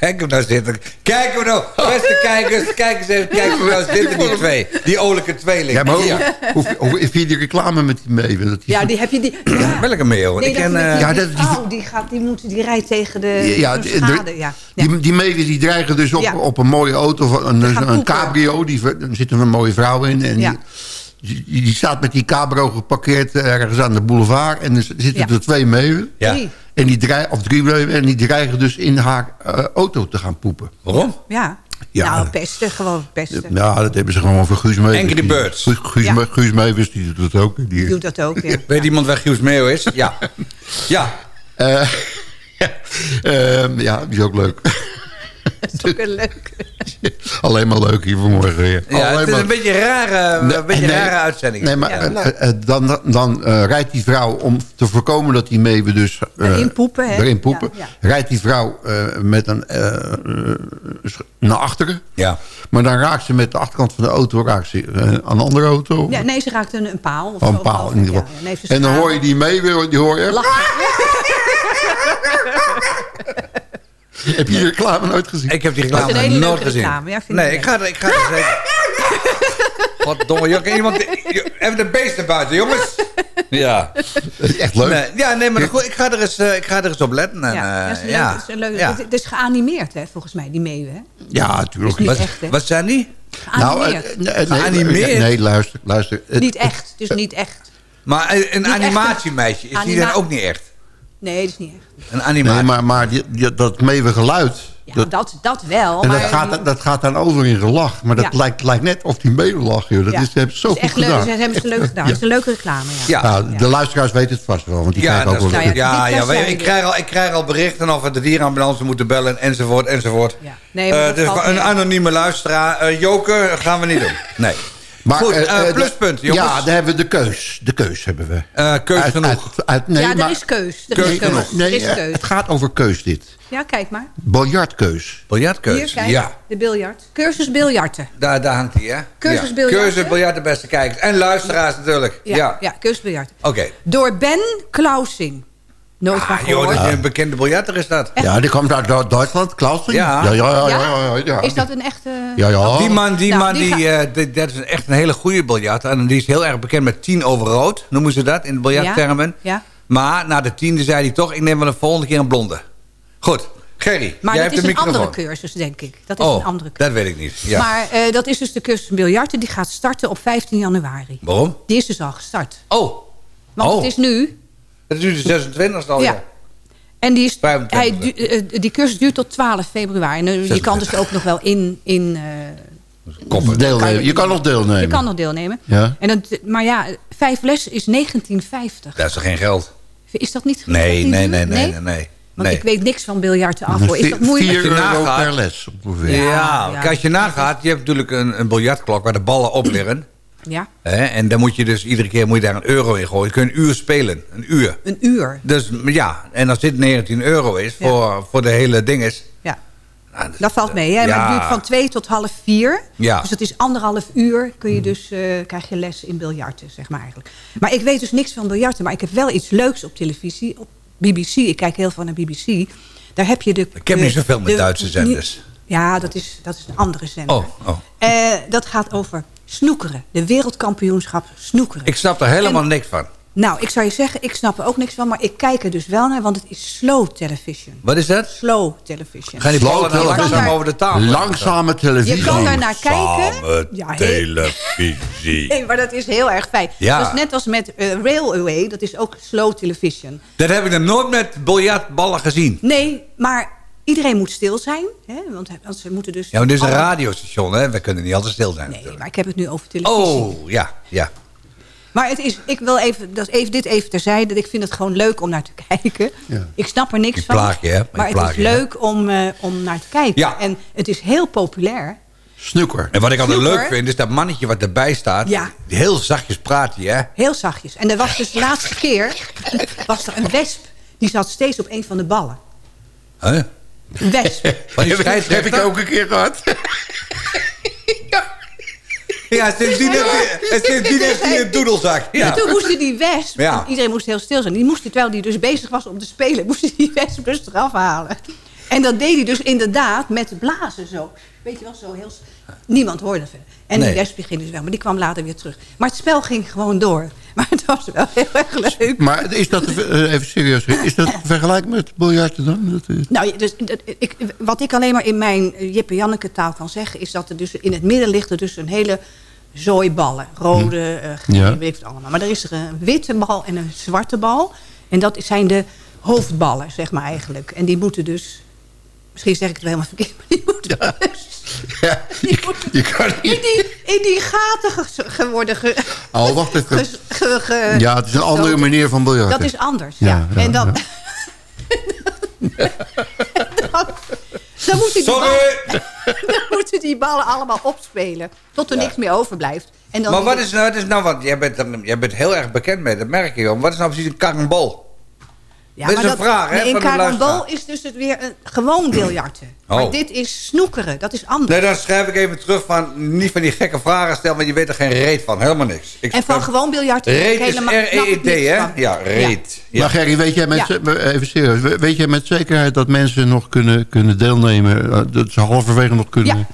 Kijk hem nou zitten. Kijk hem nou. Beste kijkers, kijk eens even. Kijk hem nou zitten, die twee. Die olijke tweeling. Ja, maar hoe, Hier. hoe, hoe vind je die reclame met die meeuwen? Dat die Ja, die heb je... Die, ja. Welke meeuw? Nee, ik dat ken... met eh, die, ja, die dat- die- vrouw, die, gaat, die, moet, die rijdt tegen de, Ja, de die- schade. Ja. Ja. Die, die meeuwen die dreigen dus op, Ja. op een mooie auto, van een, een poepen. cabrio. Die, daar zit een mooie vrouw in. En Ja. die, die, staat met die cabrio geparkeerd ergens aan de boulevard. En er zitten Ja. er twee meeuwen. Ja. En die dreigen, of drie meeuwen. En die dreigen dus in haar eh, auto te gaan poepen. Waarom? Ja. Ja. Nou, pesten, gewoon pesten. Ja, dat hebben ze gewoon voor Guus Meeuwis. Angry Birds. Guus, Guus, Ja. Guus Meeuwis, die doet dat ook. Die, Die doet dat ook, ja. Weet iemand waar Giels Meeuw is? Ja. Ja. Eh, ja, ehm, ja, die is ook leuk. Dat is ook een leuk. Alleen maar leuk hier vanmorgen. Ja, Ja, het is maar- een beetje een rare, Nee, een beetje nee. rare uitzending. Nee, maar Ja. eh, eh, dan, dan eh, rijdt die vrouw, om te voorkomen dat die meeuwen dus... eh, Erin poepen, hè? erin poepen Ja, ja. rijdt die vrouw eh, met een, eh, eh, naar achteren. Ja. Maar dan raakt ze met de achterkant van de auto raakt ze, eh, aan een andere auto. Ja, nee, ze raakte een, een paal. Of Oh, zo, een paal of- in ieder geval. ja, ja, nee, ze en dan hoor je die meeuwen, die hoor je... Heb je die reclame nooit gezien? Ik heb die reclame nooit gezien. reclame, ja, vind nee, ik ik ga er, ik ga er zeker... Wat domme jok. Iemand, even de beesten buiten, jongens. Ja. Echt leuk. Nee, ja, nee, maar goed, ik ga er eens, eh, ik ga er eens op letten. En, Ja, eh, dat is leuk. ja. dat is een leuk. Ja. Het, is geanimeerd, hè, volgens mij, die meeuwen. Hè? Ja, natuurlijk. Wat, echt, wat zijn die? Geanimeerd. eh, Geanimeerd? Nee, luister, luister. Niet echt, dus niet echt. Maar een, animatiemeisje, is die dan ook niet echt? Nee, dat is niet echt. Een animatie. Nee, maar, maar die, die- dat meeuwengeluid... Ja, dat, dat, dat wel. en maar, dat gaat, dat gaat dan over in gelach. Maar dat Ja. lijkt, lijkt net of die meeuwen lachen. joh. Dat Ja. is, hebben ze zo dat is goed leuk. gedaan. Ze hebben ze leuk gedaan. Het is een leuke reclame, ja. Ja. Nou, de luisteraars weten het vast wel. Want die Ja, kijken ook dat wel. Nou ja, ja, weet ik, krijg al, ik krijg al berichten of we de dierenambulance moeten bellen, enzovoort, enzovoort. Ja. Nee, maar Eh, dat dus een anonieme luisteraar. Eh, Joker gaan we niet doen. Nee. Maar, Goed, eh, eh, eh, pluspunt, jongens. Ja, daar hebben we de keus. De keus hebben we. Eh, keus Uit- genoeg. uit- uit- nee, ja, er maar- is keus. Er Keus is keus. genoeg. Nee, er is keus. het gaat over keus dit. Ja, kijk maar. Biljartkeus. Biljartkeus. Hier, kijk. Ja, De biljart. Cursus biljarten. daar, daar hangt hij, hè? Cursus ja. biljarten. Cursus biljarten, beste kijkers. En luisteraars natuurlijk. Ja, Ja. ja. cursus biljarten. Oké. Door Ben Klausing. Nooit van Ah, joh, gehoord. dat is een bekende biljarter is dat. Ja, die komt uit Du- Duitsland, Klausen. Ja. Ja, ja, ja. ja, Ja? ja, ja. Is dat een echte... Ja, ja. Die man, die Nou, man die die, eh, die- dat is echt een hele goede biljarter. En die is heel erg bekend met 10 over rood, noemen ze dat in de biljarttermen. Ja. Maar na de tiende zei hij toch, ik neem wel de volgende keer een blonde. Goed, Gerry, Maar jij dat hebt is een andere cursus, denk ik. Dat is oh, een andere cursus. dat weet ik niet. Ja. Maar eh, dat is dus de cursus biljarten. Die gaat starten op 15 januari. Waarom? Die is dus al gestart. Oh, Want Oh. het is nu... dat is nu de 26e al. Ja. En die, is, 25e. hij, du- eh, die cursus duurt tot 12 februari. En eh, je kan dus ook nog wel in... in eh, Koppen. Deelnemen. Je kan nog deelnemen. je kan nog deelnemen. Ja. En dat, maar ja, vijf lessen is 1950. Dat is toch geen geld? Is dat niet Nee, nee, nee, nee, nee. nee. Want Nee. ik weet niks van biljarten af. hoor. Is dat moeilijk? 4 Als je euro nagaat- per les ongeveer. Ja, Ja, als je nagaat, je hebt natuurlijk een, een biljartklok waar de ballen op liggen. Ja, Hè? En dan moet je dus iedere keer moet je daar een euro in gooien. Je kunt een uur spelen, een uur. een uur. Dus ja, en als dit 19 euro is voor, voor de hele ding is... Ja. nou, dat- Dat valt mee. Hè? Maar Ja. het duurt van twee tot half vier. Ja. Dus dat is anderhalf uur. Kun je dus, eh, krijg je les in biljarten, zeg maar eigenlijk. Maar ik weet dus niks van biljarten. Maar ik heb wel iets leuks op televisie. Op BBC. Ik kijk heel veel naar BBC. Daar heb je de... Ik heb niet zoveel met de- Duitse zenders. Ja, dat is, dat is een andere zender. Oh, oh. Eh, dat gaat over snoekeren. De wereldkampioenschap snoekeren. Ik snap er helemaal niks van. Nou, ik zou je zeggen, ik snap er ook niks van. Maar ik kijk er dus wel naar, want het is slow television. Wat is dat? Slow television. Gaan die ballen television. langzaam daar- over de tafel? Langzame televisie. Je kan daar naar kijken. Heel- televisie. Nee, maar dat is heel erg fijn. Ja. Dat is net als met eh, Railway, dat is ook slow television. Dat heb ik nog nooit met biljartballen gezien. Nee, maar iedereen moet stil zijn. Hè? Want, want ze moeten dus... Ja, maar dit is een alle- radiostation, hè? We kunnen niet altijd stil zijn. Nee, natuurlijk. maar ik heb het nu over televisie. Oh, ja, ja. Maar het is, ik wil even, dat is even, dit even terzijde. Ik vind het gewoon leuk om naar te kijken. Ja. Ik snap er niks Ik van. plaag je, hè? Ik Maar het plaag is je, hè? leuk om, eh, om naar te kijken. Ja. En het is heel populair. Snoeker. En wat ik altijd leuk vind, is dat mannetje wat erbij staat. Ja. die Heel zachtjes praat hij, hè? Heel zachtjes. En er was dus de laatste keer... was er een wesp. Die zat steeds op een van de ballen. Huh? Een wesp. Van die Heb ik ook een keer gehad. Ja, sindsdien heeft hij- en sindsdien heeft hij een doedelzak. En Ja. toen moest hij die wesp... Ja. Iedereen moest heel stil zijn. Die moest, terwijl hij dus bezig was om te spelen... moest hij die wesp dus eraf halen. En dat deed hij dus inderdaad met blazen zo. Weet je wel, zo heel... Niemand hoorde verder. En Nee. die dus wel, maar die kwam later weer terug. Maar het spel ging gewoon door. Maar het was wel heel erg leuk. Maar is dat, eh, even serieus, is dat vergelijk met biljarten dan? Eh, Nou, dus, dat- ik, wat ik alleen maar in mijn eh, Jip en Janneke taal kan zeggen... is dat er dus in het midden ligt er dus een hele zooi ballen. Rode, eh gele, Ja. weet ik het allemaal. Maar er is er een witte bal en een zwarte bal. En dat zijn de hoofdballen, zeg maar eigenlijk. En die moeten dus... Misschien zeg ik het wel helemaal verkeerd, maar die moeten dus... ja, Die moeten je kan in niet... die, in die gaten ge- geworden... Ge, Oh, wacht even. ge- ge- ge- Ja, het is een andere manier van biljarten. Dat is anders, Ja, ja. ja, en dan... ja. dan, Dan moeten, die Sorry! ballen, dan moeten die ballen allemaal opspelen. Tot er niks meer overblijft. En dan Maar wat is nou, wat is nou wat, jij bent, er- jij bent heel erg bekend mee, dat merk je. Wat is nou precies een karambol? Ja, dat is maar een vraag, hè, nee, karambol luisteraar. is dus het weer een gewoon biljarten. Maar Oh. dit is snoekeren, dat is anders. Nee, dan schrijf ik even terug van, niet van die gekke vragen stellen, want je weet er geen reet van, helemaal niks. Ik en van gewoon biljarten Reet is R-E-E-D, niks hè? van. Ja, reet. Ja. Maar Gerry, weet jij met, Ja. even serieus, we- weet jij met zekerheid dat mensen nog kunnen, kunnen deelnemen? eh, Dat ze halverwege nog kunnen... Ja.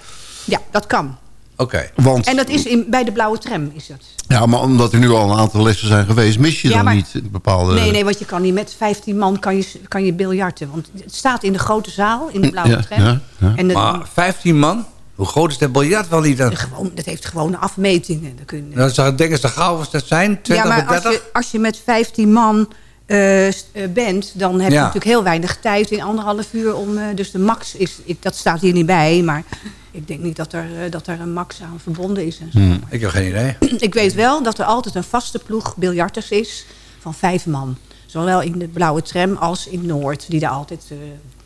Ja, dat kan. Oké. Want, En dat is in, bij de blauwe tram is dat. ja, maar omdat er nu al een aantal lessen zijn geweest, mis je Ja, dan maar- niet bepaalde... Nee, nee, want je kan niet met 15 man kan je, kan je biljarten. Want het staat in de grote zaal, in de blauwe Ja, tram. ja, ja. En dat, Maar 15 man? Hoe groot is dat biljart wel niet dan? gewoon, dat heeft gewone afmetingen. Dan kun je, zou ik denken, ze gauw als dat zijn, 20 ja, maar als 30? je, als je met 15 man eh, eh, bent, dan heb je natuurlijk heel weinig tijd in anderhalf uur om. eh, dus de max is, ik, dat staat hier niet bij, maar ik denk niet dat er, eh, dat er een max aan verbonden is. En zo. Hmm. Ik heb geen idee. Ik weet wel dat er altijd een vaste ploeg biljarters is van vijf man. Zowel in de blauwe tram als in Noord, die daar altijd eh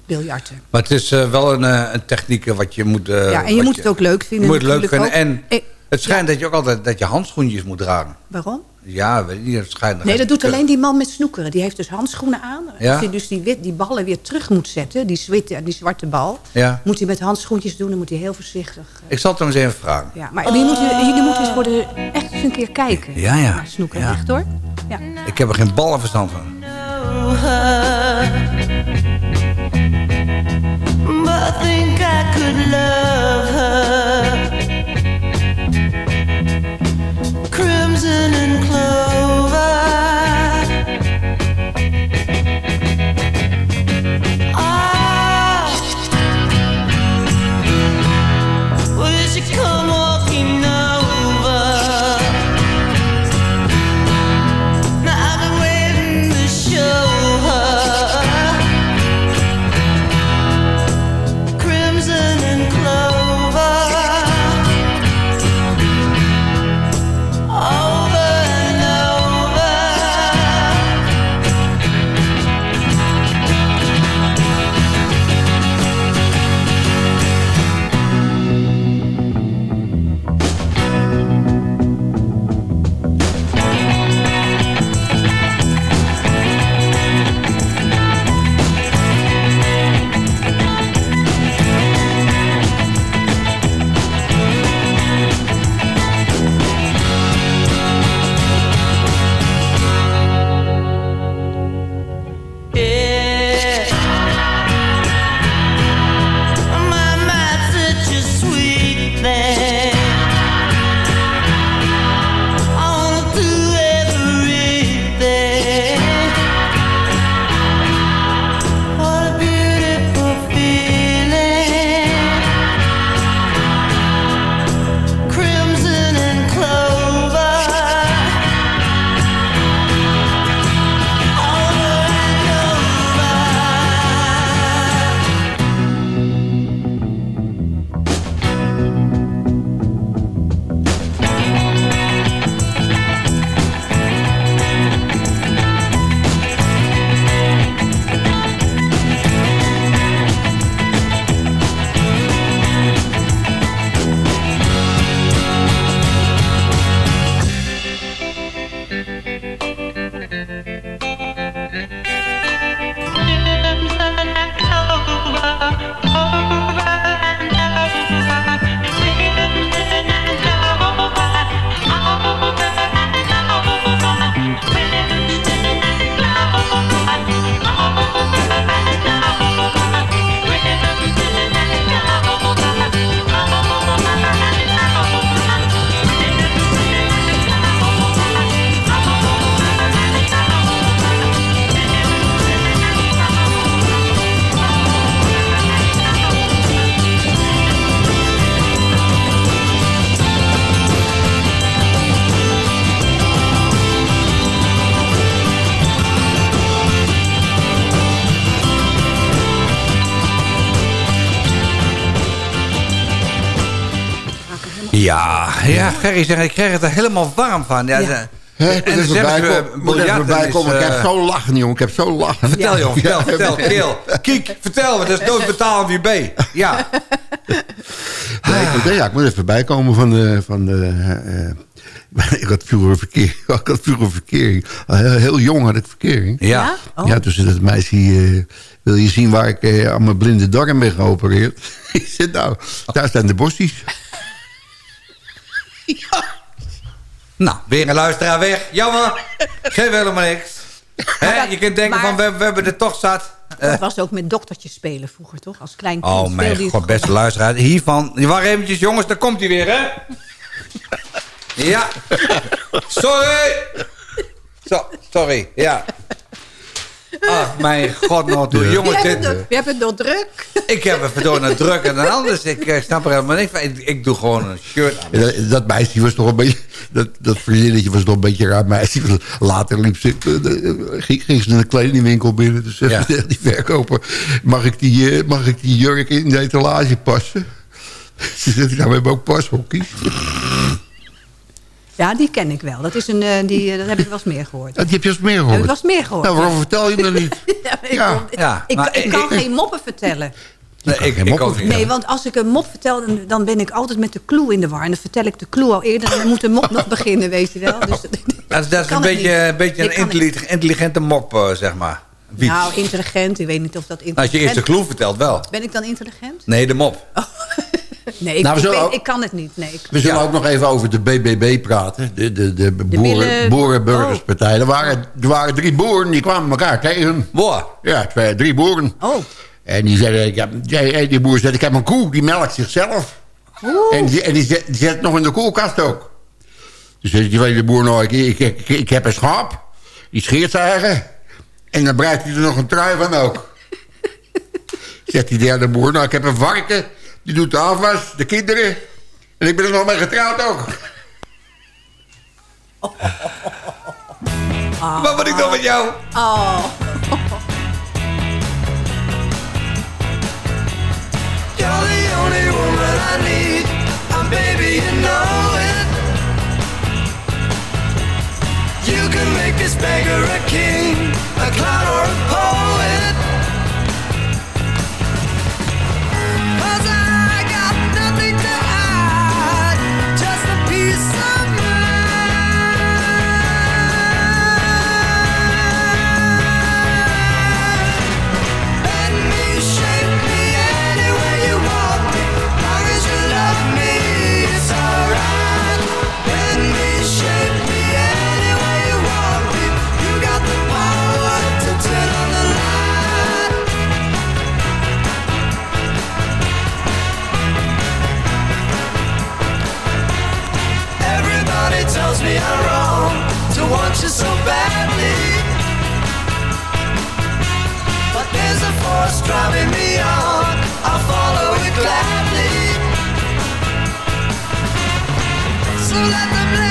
biljarten. Maar het is eh, wel een, een techniek wat je moet... ja, en je moet het ook leuk Je vinden. moet het leuk vinden. En het schijnt dat je ook altijd dat je handschoentjes moet dragen. waarom? Ja, weet. Het schijnt Nee, dat doet alleen die man met snoekeren. Die heeft dus handschoenen aan. Ja. Als hij dus die, wit, die ballen weer terug moet zetten, die, witte, die zwarte bal... Ja. moet hij met handschoentjes doen, dan moet hij heel voorzichtig... eh, Ik zal het hem eens even vragen. ja. Maar jullie moeten, jullie moeten eens voor de, echt eens een keer kijken Ja, ja. naar snoekeren. Ja. Echt hoor. Ja. Ik heb er geen ballenverstand van. But I think I could love her. Gerry zegt, ik krijg het er helemaal warm van. Ja, Ja. moet En even ze hebben bij ze, komen. Ik heb eh, zo lachen, jongen. Ik heb zo lachen. Vertel, jongen. Vertel, Ja. vertel. Keel. Kiek, vertel. Want dat is nooit betalen wie B. Ja. Nee, ik, moet, ja, ik moet even bijkomen van de... Van de eh, eh, ik had vroeger verkeer. Ik had vroeger verkering. Al Heel, heel jong had ik verkering. Ja. Oh. Ja, toen zei dat meisje... eh, wil je zien waar ik eh, aan mijn blinde darm ben geopereerd? ik zei, nou, daar staan de bossies. Nou, weer een luisteraar weg. Jammer. Geef helemaal niks. Hè, je kunt denken maar- van, we, we hebben er toch zat. Dat was ook met doktertjes spelen vroeger, toch? Als klein kind Oh mijn god, beste luisteraar. Hiervan, je wacht eventjes jongens, daar komt hij weer hè. Ja. Sorry. Zo, sorry, ja. Ach, mijn god, nou, doe jongens, dit, je hebt het nog druk. ik heb het verdorie naar drukker dan anders. Ik eh, snap er helemaal niks van. Ik, ik doe gewoon een shirt aan. En Dat, dat meisje was toch een beetje... Dat, dat vriendinnetje was toch een beetje raar meisje. Later liep ze, ging, ging ze naar een kledingwinkel binnen. Dus Ja. ja. tegen die verkoper... Mag ik die, eh, mag ik die jurk in de etalage passen? Ze zegt, nou, we hebben ook pashokjes. Ja, die ken ik wel. Dat, is een, eh, die, eh, dat heb ik wel eens meer gehoord. Dat heb je eens meer Heb gehoord. ik wel eens meer gehoord. Nou, waarom vertel je me dat niet? Ja, ik, Ja. kon- Ja, ik, maar ik ik- kan geen moppen vertellen. Nee, ik, ik moppen ook niet. Nee, want als ik een mop vertel, dan, dan ben ik altijd met de clue in de war. En dan vertel ik de clue al eerder en dan moet de mop nog beginnen, weet je wel. Dus, Dat, is- dat is een beetje, een, beetje een intelligente, intelligente mop, eh, zeg maar. Nou, intelligent. Ik weet niet of dat Als intelligent je eerst de clue vertelt, wel. Ben ik dan intelligent? Nee, de mop. Nee, ik, Nou, ik, zullen weet- ook- ik kan het niet. Nee, ik- We zullen Ja. ook nog even over de BBB praten. De, de, de, boeren, Boerenburgerspartij. Er, waren, er waren drie boeren die kwamen elkaar tegen. Boah. Ja, twee, drie boeren. Oh, En die zeiden, ik heb, die, die boer zei, ik heb een koe, die melkt zichzelf. En, die, en die, zet, die zet het nog in de koelkast ook. Dus zei die tweede boer, nou, ik, ik, ik, ik heb een schaap. Die scheert zijn eigen. En dan breidt hij er nog een trui van ook. Zegt die derde boer, nou, ik heb een varken. Die doet de afwas, de kinderen. En ik ben er nog mee getrouwd ook. Wat moet ik dan met jou? oh. You're the only woman I need, and baby, you know it. You can make this beggar a king, a clown or a driving me on. I'll follow it gladly. So let them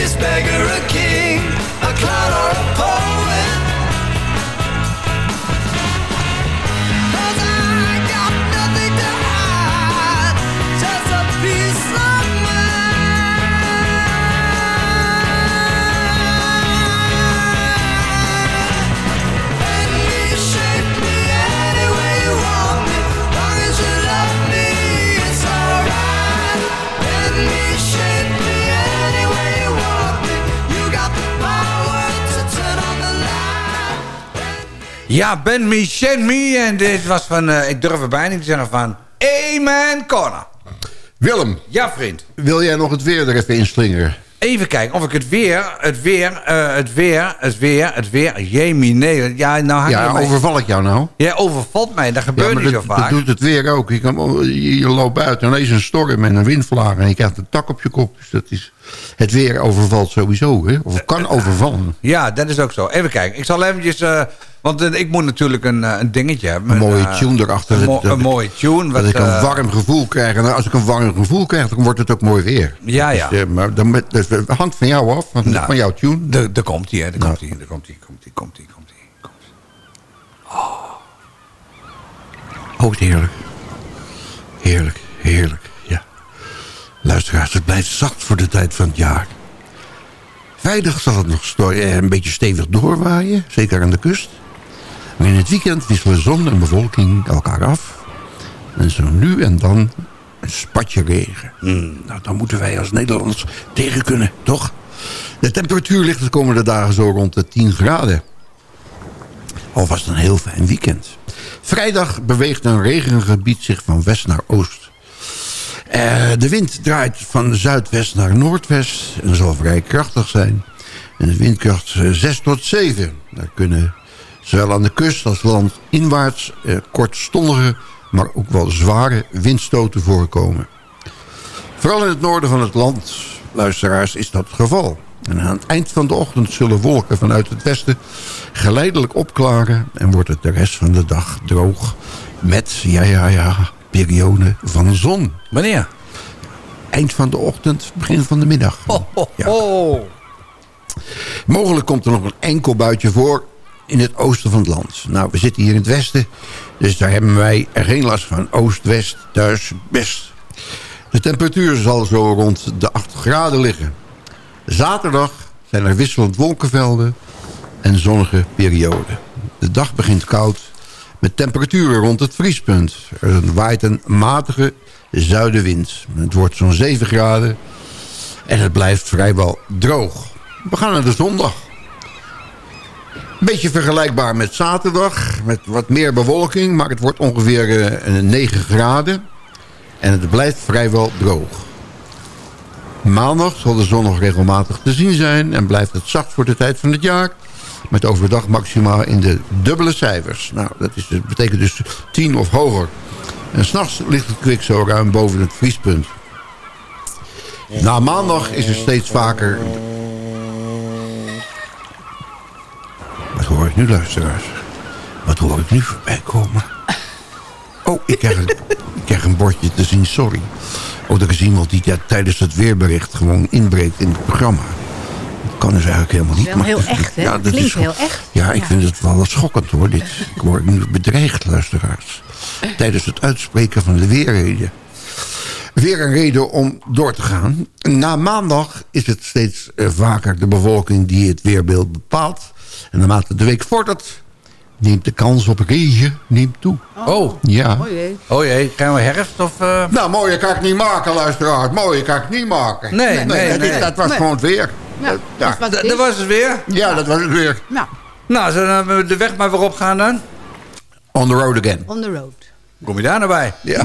this beggar a king, a clown Ja, Ben Me, Shen Me. En dit was van, eh, ik durf het bijna niet te zeggen, van Amen Corner. Willem, Ja, vriend. wil jij nog het weer er even inslingeren? Even kijken of ik het weer, het weer, eh, het weer, het weer, het weer. Jemie, nee. Ja, nou hang Ja, overval ik jou nou? Jij overvalt mij, dat Ja, gebeurt niet dat, zo dat vaak. doet het weer ook. Je, kan, je, je loopt buiten en ineens een storm en een windvlaag... en je krijgt een tak op je kop. Dus dat is, het weer overvalt sowieso, hè? of kan overvallen. Ja, dat is ook zo. Even kijken. Ik zal eventjes... eh, want eh, ik moet natuurlijk een, eh, een dingetje hebben. Een mooie eh, tune erachter. Een, mo- een mooie tune. Dat Wat, ik een eh, warm gevoel krijg. En als ik een warm gevoel krijg, dan wordt het ook mooi weer. Ja, ja. Dus, eh, maar dan, met- dus, het hangt van jou af, van, Nou, van jouw tune. Daar komt hij, hè. Daar Nou. komt hij, daar komt hij, komt hij, komt hij, komt hij. Oh, wat heerlijk. Heerlijk, heerlijk, ja. Luisteraars, het blijft zacht voor de tijd van het jaar. Vrijdag zal het nog eh, een beetje stevig doorwaaien, zeker aan de kust. Maar in het weekend wisselen zon en bewolking elkaar af. En zo nu en dan een spatje regen. Nou, dan moeten wij als Nederlanders tegen kunnen, toch? De temperatuur ligt de komende dagen zo rond de 10 graden. Alvast een heel fijn weekend. Vrijdag beweegt een regengebied zich van west naar oost. Eh, de wind draait van zuidwest naar noordwest en zal vrij krachtig zijn. En de windkracht eh, 6 tot 7. Daar kunnen zowel aan de kust als landinwaarts eh, kortstondige, maar ook wel zware windstoten voorkomen. Vooral in het noorden van het land, luisteraars, is dat het geval. En aan het eind van de ochtend zullen wolken vanuit het westen geleidelijk opklaren... en wordt het de rest van de dag droog met, ja, ja, ja, perioden van zon. Wanneer? Eind van de ochtend, begin van de middag. Ja. Mogelijk komt er nog een enkel buitje voor in het oosten van het land. Nou, we zitten hier in het westen, dus daar hebben wij er geen last van. Oost, west, thuis, best. De temperatuur zal zo rond de 8 graden liggen. Zaterdag zijn er wisselend wolkenvelden en zonnige perioden. De dag begint koud met temperaturen rond het vriespunt. Er waait een matige zuidenwind. Het wordt zo'n 7 graden en het blijft vrijwel droog. We gaan naar de zondag. Een beetje vergelijkbaar met zaterdag. Met wat meer bewolking. Maar het wordt ongeveer eh, een 9 graden. En het blijft vrijwel droog. Maandag zal de zon nog regelmatig te zien zijn. En blijft het zacht voor de tijd van het jaar. Met overdag maximaal in de dubbele cijfers. Nou, dat, is, dat betekent dus 10 of hoger. En s'nachts ligt het kwik zo ruim boven het vriespunt. Na maandag is er steeds vaker... Wat hoor ik nu, luisteraars? Wat hoor ik nu voorbij komen? Oh, ik krijg een, een bordje te zien, sorry. Oh, er is iemand die tijdens het weerbericht gewoon inbreekt in het programma. Dat kan dus eigenlijk helemaal niet. Wel maar heel het echt, hè? dat Klinkt is heel echt. Ja, ik Ja. vind het wel schokkend hoor. Dit. Ik word nu bedreigd, luisteraars. Tijdens het uitspreken van de weerreden. Weer een reden om door te gaan. Na maandag is het steeds eh, vaker de bevolking die het weerbeeld bepaalt. En naarmate de week vordert, neemt de kans op regen neemt toe. Oh. Ja. Oh jee, gaan we herfst of... eh? Nou, mooie kan ik niet maken, luisteraars. Mooie kan ik niet maken. Nee, nee, dat, nee. dat was Nee. gewoon het weer. Ja, Ja. dat was het weer? Ja, dat was het weer. Nou, Nou, zullen we de weg maar weer opgaan dan? On the road again. on the road. Kom je daar nou bij? Ja.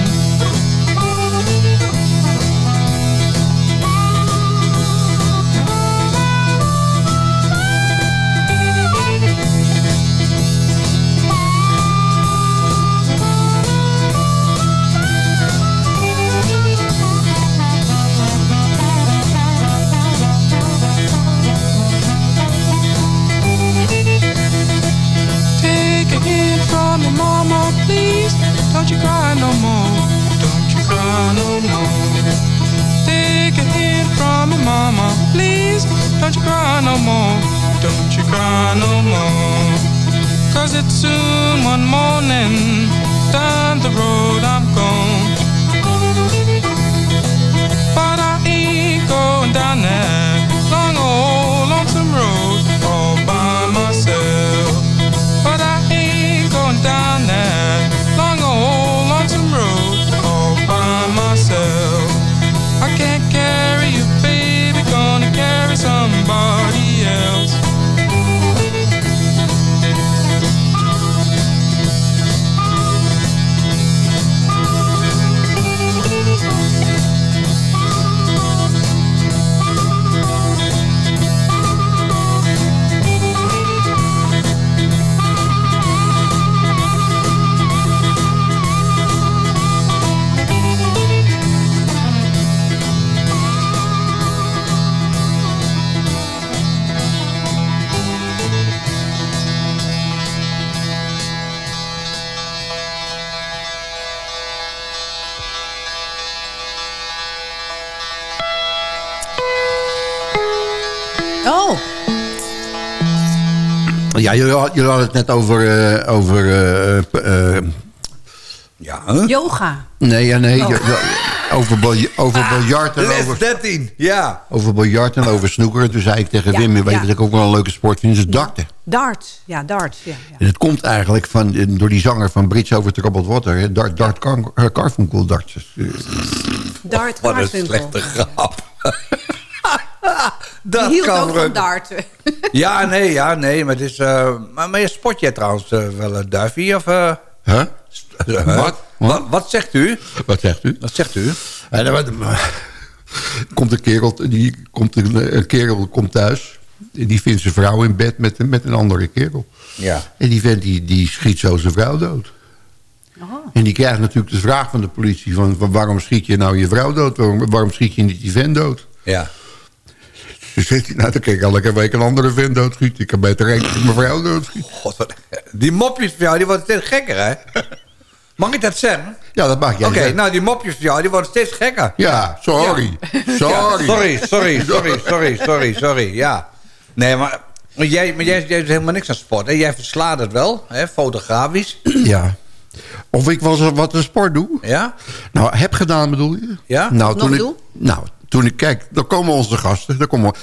Take a hint from your mama, please. Don't you cry no more. Don't you cry no more. Cause it's soon one morning. Down the road I'm gone. Ja, jullie, had- jullie hadden het net over... eh, over eh, eh, Ja, yoga. nee, ja, nee. Oh. over, over biljart en over, 13, ja. over biljart en over snoeker. En toen zei ik tegen Ja, Wim, weet je ja. wat ik ook wel een leuke sport vind? is darten. Darts. Ja, darts. Ja, ja. En het komt eigenlijk van, door die zanger van Bridge Over Troubled Water. hè, Dart, Dart Car- Carfunkel darts. Dart Wat een slechte grap. Die dat hield kan ook van darten. Ja, nee, ja, nee. Maar, het is, eh, maar, maar je spot jij trouwens eh, wel een duifie? Of, eh, Huh? Wat? Wat, wat zegt u? Wat zegt u? Wat zegt u? En dan wat- komt een kerel, die komt een, een kerel komt thuis. En die vindt zijn vrouw in bed met, een- met een andere kerel. Ja. En die vent die, die schiet zo zijn vrouw dood. En die krijgt natuurlijk de vraag van de politie... Van, van waarom schiet je nou je vrouw dood? Waarom, waarom schiet je niet die vent dood? Ja. Dus zegt hij, nou dan kan ik elke week een andere vent doodschieten. Ik kan beter één keer mijn vrouw doodschieten. God, wat- die mopjes van jou die worden steeds gekker, hè? Mag ik dat zeggen? Ja, dat mag jij Oké, nou die mopjes van jou die worden steeds gekker. Ja, sorry. Ja, Sorry. sorry, sorry, sorry, sorry, sorry, sorry, ja. Nee, maar, maar jij, maar jij, jij doet helemaal niks aan sport. Hè? Jij verslaat het wel, hè? fotografisch. Ja. Of ik wel eens wat een sport doe. Ja? Nou, heb gedaan bedoel je? Ja? Nou, Nog toen ik, nou, toen ik kijk, dan komen onze gasten. Dan komen,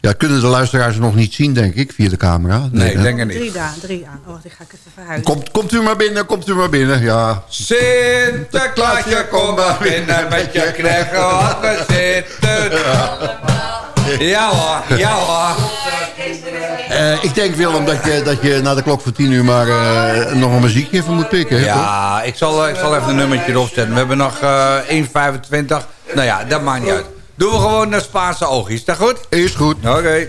ja, kunnen de luisteraars nog niet zien, denk ik, via de camera. Nee, ik denk het Drie niet. dagen, drie aan. Oh, wacht, ik ga ik even verhuizen. Komt, komt u maar binnen, komt u maar binnen. Ja, Sinterklaasje, kom maar binnen met je knechten wat we zitten. Ja hoor, ja hoor. Eh, ik denk Willem dat je, dat je na de klok van tien uur maar eh, nog een muziekje even moet pikken. hè, toch? Ja, ik zal, ik zal even een nummertje erop zetten. We hebben nog eh 1,25. Nou ja, dat maakt niet uit. Doen we gewoon de Spaanse oogjes. Is dat goed? Is goed. Oké.